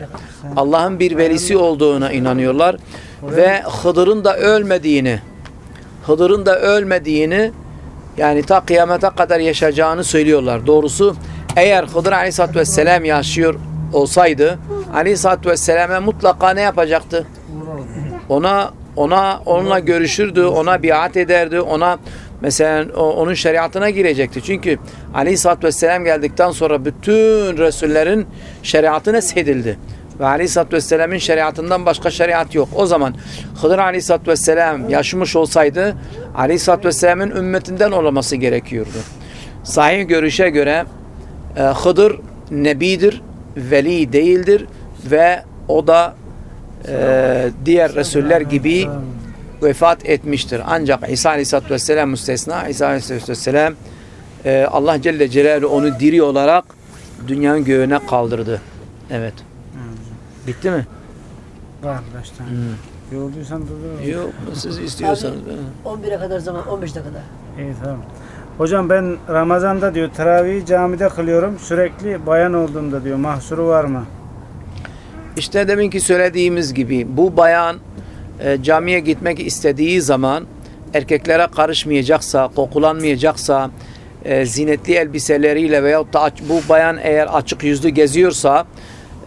Speaker 1: Allah'ın bir velisi olduğuna inanıyorlar. Ve Hıdır'ın da ölmediğini Hıdır'ın da ölmediğini yani ta kıyamete kadar yaşayacağını söylüyorlar. Doğrusu eğer Hıdır Aleyhisselatü Vesselam yaşıyor olsaydı Aleyhisselatü Vesselam'a mutlaka ne yapacaktı? Ona ona onunla görüşürdü, ona biat ederdi, ona mesela onun şeriatına girecekti. Çünkü Aleyhisselatü Vesselam geldikten sonra bütün Resullerin şeriatı neshedildi. Ve Aleyhisselatü Vesselam'ın şeriatından başka şeriat yok. O zaman Hıdır Aleyhisselatü Vesselam yaşamış olsaydı Aleyhisselatü Vesselam'ın ümmetinden olması gerekiyordu. Sahih görüşe göre e, Hıdır nebidir, veli değildir ve o da e, diğer Resuller gibi vefat etmiştir. Ancak İsa Aleyhisselatü Vesselam müstesna, İsa Aleyhisselatü Vesselam e, Allah Celle Celaluhu onu diri olarak dünyanın göğüne kaldırdı. Evet. Bitti mi?
Speaker 4: Var beş tane. Dur.
Speaker 1: Yok, siz istiyorsanız.
Speaker 2: 11'e kadar zaman 15 dakikada.
Speaker 4: İyi tamam. Hocam ben Ramazan'da diyor teravih camide kılıyorum. Sürekli bayan olduğumda diyor. Mahsuru var mı?
Speaker 1: İşte deminki söylediğimiz gibi bu bayan e, camiye gitmek istediği zaman erkeklere karışmayacaksa, kokulanmayacaksa, e, zinetli elbiseleriyle veyahut da bu bayan eğer açık yüzlü geziyorsa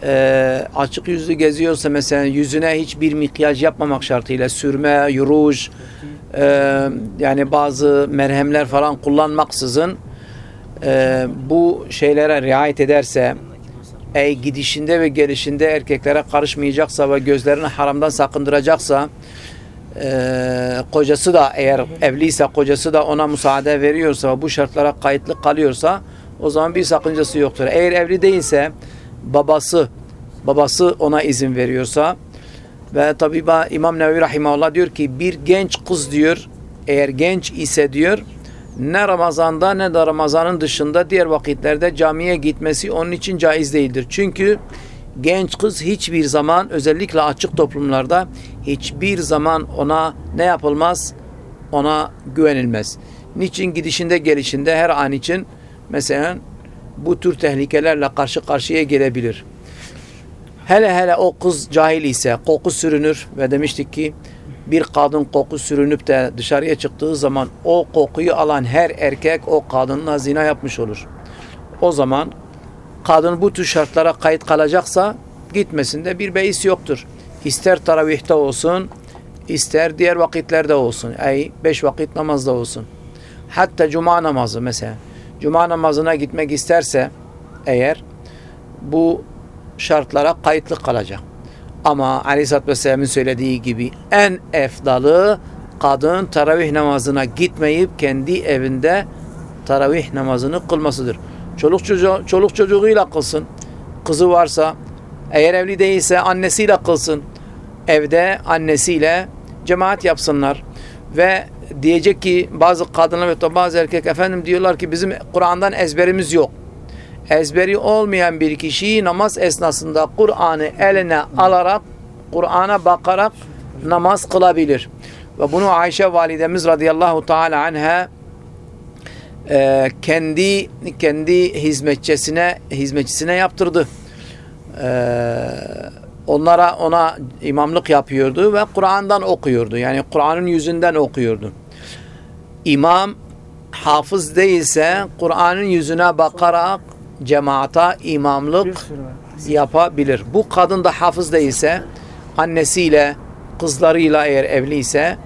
Speaker 1: e, açık yüzlü geziyorsa mesela yüzüne hiçbir mikyaj yapmamak şartıyla sürme, ruj e, yani bazı merhemler falan kullanmaksızın e, bu şeylere riayet ederse ey gidişinde ve gelişinde erkeklere karışmayacaksa ve gözlerini haramdan sakındıracaksa eee, kocası da eğer evliyse kocası da ona müsaade veriyorsa ve bu şartlara kayıtlı kalıyorsa o zaman bir sakıncası yoktur. Eğer evli değilse babası babası ona izin veriyorsa ve tabi İmam Nevevi Rahimahullah diyor ki bir genç kız diyor. Eğer genç ise diyor ne Ramazan'da ne de Ramazan'ın dışında diğer vakitlerde camiye gitmesi onun için caiz değildir. Çünkü genç kız hiçbir zaman özellikle açık toplumlarda hiçbir zaman ona ne yapılmaz? Ona güvenilmez. Niçin gidişinde gelişinde her an için mesela bu tür tehlikelerle karşı karşıya gelebilir. Hele hele o kız cahil ise koku sürünür ve demiştik ki bir kadın koku sürünüp de dışarıya çıktığı zaman o kokuyu alan her erkek o kadınla zina yapmış olur. O zaman kadın bu tür şartlara kayıt kalacaksa gitmesinde bir beis yoktur. İster taravihte olsun, ister diğer vakitlerde olsun. Ey beş vakit namazda olsun. Hatta cuma namazı mesela. Cuma namazına gitmek isterse eğer bu şartlara kayıtlı kalacak. Ama Aleyhisselatü Vesselam'ın söylediği gibi en efdalı kadın taravih namazına gitmeyip kendi evinde taravih namazını kılmasıdır. Çoluk, çocuğu, çoluk çocuğuyla kılsın. kızı varsa eğer evli değilse annesiyle kılsın. Evde annesiyle cemaat yapsınlar. Ve diyecek ki bazı kadınlar ve bazı erkek efendim diyorlar ki bizim Kur'an'dan ezberimiz yok. Ezberi olmayan bir kişi namaz esnasında Kur'an'ı eline alarak Kur'an'a bakarak namaz kılabilir. Ve bunu Ayşe validemiz radıyallahu teala anha e, kendi kendi hizmetçisine hizmetçisine yaptırdı. E, onlara ona imamlık yapıyordu ve Kur'an'dan okuyordu. Yani Kur'an'ın yüzünden okuyordu. İmam hafız değilse Kur'an'ın yüzüne bakarak cemaata imamlık yapabilir. Bu kadın da hafız değilse annesiyle kızlarıyla eğer evliyse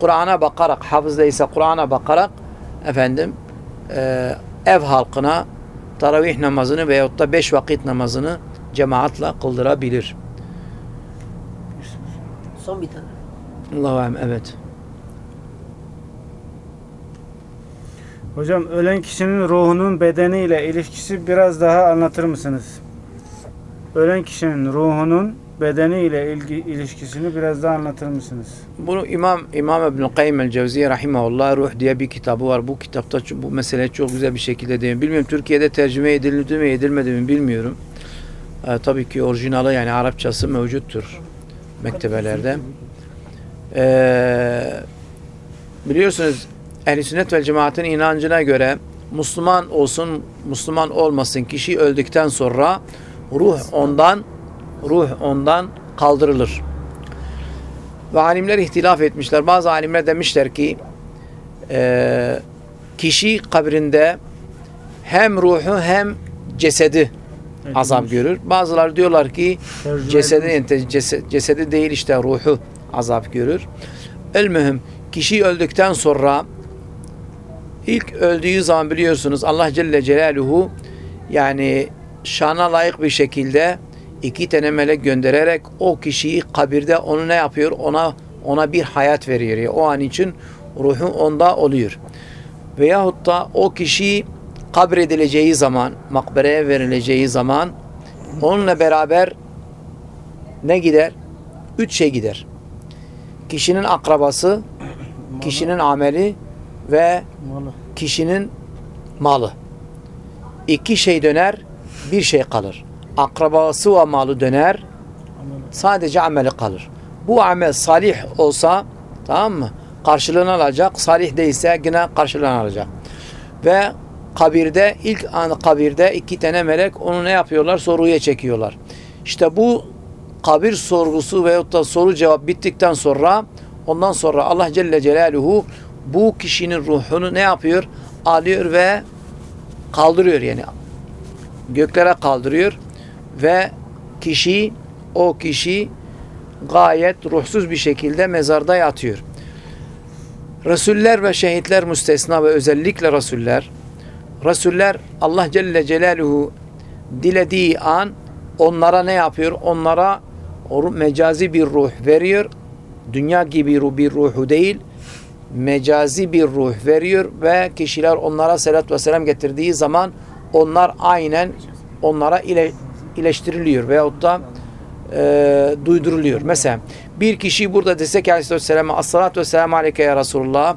Speaker 1: Kur'an'a bakarak hafız değilse Kur'an'a bakarak efendim e, ev halkına taravih namazını veyahut da beş vakit namazını cemaatle kıldırabilir.
Speaker 2: Son bir tane.
Speaker 1: Allahu alem evet.
Speaker 4: Hocam ölen kişinin ruhunun bedeniyle ilişkisi biraz daha anlatır mısınız? Ölen kişinin ruhunun bedeniyle ilgi, ilişkisini biraz daha anlatır mısınız?
Speaker 1: Bunu İmam İmam İbn Kayyim el-Cevziye rahimahullah Ruh diye bir kitabı var. Bu kitapta bu mesele çok güzel bir şekilde değil. Bilmiyorum Türkiye'de tercüme edildi mi edilmedi mi bilmiyorum. Ee, tabii ki orijinali yani Arapçası mevcuttur mektebelerde. Ee, biliyorsunuz Ehl-i Sünnet vel Cemaat'in inancına göre Müslüman olsun, Müslüman olmasın kişi öldükten sonra ruh ondan ruh ondan kaldırılır. Ve alimler ihtilaf etmişler. Bazı alimler demişler ki e, kişi kabrinde hem ruhu hem cesedi azap görür. Bazıları diyorlar ki cesedi, cesedi değil işte ruhu azap görür. El mühim kişi öldükten sonra ilk öldüğü zaman biliyorsunuz Allah Celle Celaluhu yani şana layık bir şekilde iki tane melek göndererek o kişiyi kabirde onu ne yapıyor? Ona ona bir hayat veriyor. O an için ruhu onda oluyor. Veyahut da o kişi kabredileceği zaman, makbereye verileceği zaman onunla beraber ne gider? Üç şey gider. Kişinin akrabası, kişinin ameli ve
Speaker 3: Malı.
Speaker 1: kişinin malı. İki şey döner, bir şey kalır. Akrabası ve malı döner, sadece ameli kalır. Bu amel salih olsa tamam mı? Karşılığını alacak. Salih değilse yine karşılığını alacak. Ve kabirde ilk an kabirde iki tane melek onu ne yapıyorlar? Soruya çekiyorlar. İşte bu kabir sorgusu veyahut da soru cevap bittikten sonra ondan sonra Allah Celle Celaluhu bu kişinin ruhunu ne yapıyor? Alıyor ve kaldırıyor yani. Göklere kaldırıyor ve kişi o kişi gayet ruhsuz bir şekilde mezarda yatıyor. Resuller ve şehitler müstesna ve özellikle Resuller Resuller Allah Celle Celaluhu dilediği an onlara ne yapıyor? Onlara mecazi bir ruh veriyor. Dünya gibi bir ruhu değil, mecazi bir ruh veriyor ve kişiler onlara selat ve selam getirdiği zaman onlar aynen onlara ile, iyileştiriliyor veyahut da e, duyduruluyor. Mesela bir kişi burada dese ki aleyhisselam as-salatu vesselamu aleyke ya Resulullah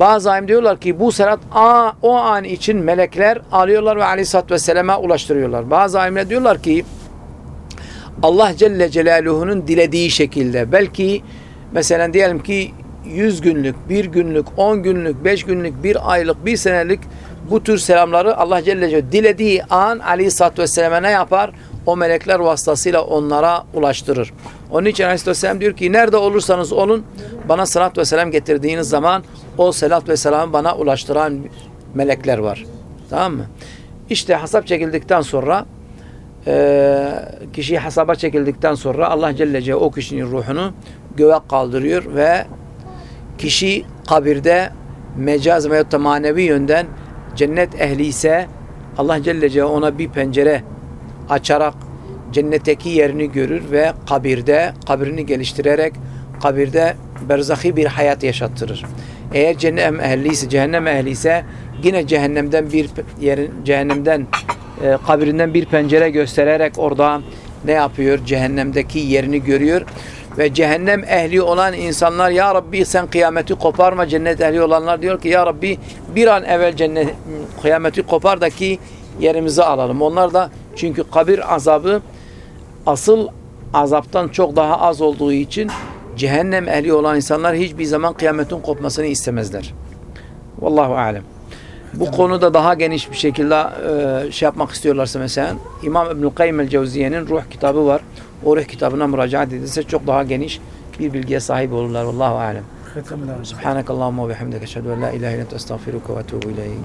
Speaker 1: bazı alim diyorlar ki bu salat a, o an için melekler alıyorlar ve aleyhissalatü vesselama ulaştırıyorlar. Bazı alimler diyorlar ki Allah Celle Celaluhu'nun dilediği şekilde belki mesela diyelim ki 100 günlük, 1 günlük, 10 günlük, 5 günlük, 1 aylık, 1 senelik bu tür selamları Allah Celle Celaluhu dilediği an Aleyhisselatü Vesselam'a ne yapar? O melekler vasıtasıyla onlara ulaştırır. Onun için Aleyhisselatü Vesselam diyor ki nerede olursanız olun bana salat ve selam getirdiğiniz zaman o salat ve selamı bana ulaştıran melekler var. Tamam mı? İşte hasap çekildikten sonra kişi hasaba çekildikten sonra Allah Celle Celaluhu o kişinin ruhunu göğe kaldırıyor ve kişi kabirde mecaz veyahut da manevi yönden cennet ehli ise Allah Celle Celaluhu ona bir pencere açarak cennetteki yerini görür ve kabirde kabrini geliştirerek kabirde berzahi bir hayat yaşattırır. Eğer cennet ehli ise, cehennem ehli ise yine cehennemden bir yerin cehennemden e, kabrinden bir pencere göstererek orada ne yapıyor? Cehennemdeki yerini görüyor. Ve cehennem ehli olan insanlar Ya Rabbi sen kıyameti koparma cennet ehli olanlar diyor ki Ya Rabbi bir an evvel cennet kıyameti kopar da ki yerimizi alalım. Onlar da çünkü kabir azabı asıl azaptan çok daha az olduğu için cehennem ehli olan insanlar hiçbir zaman kıyametin kopmasını istemezler. Vallahu alem. Bu konuda daha geniş bir şekilde e, şey yapmak istiyorlarsa mesela İmam İbnül Kayyim el-Cevziye'nin Ruh kitabı var. O Ruh kitabına müracaat edilse çok daha geniş bir bilgiye sahip olurlar. Vallahu alem. Subhanakallahumma ve bihamdike eşhedü en la ilahe illa ente estağfiruke ve etûbü ileyk.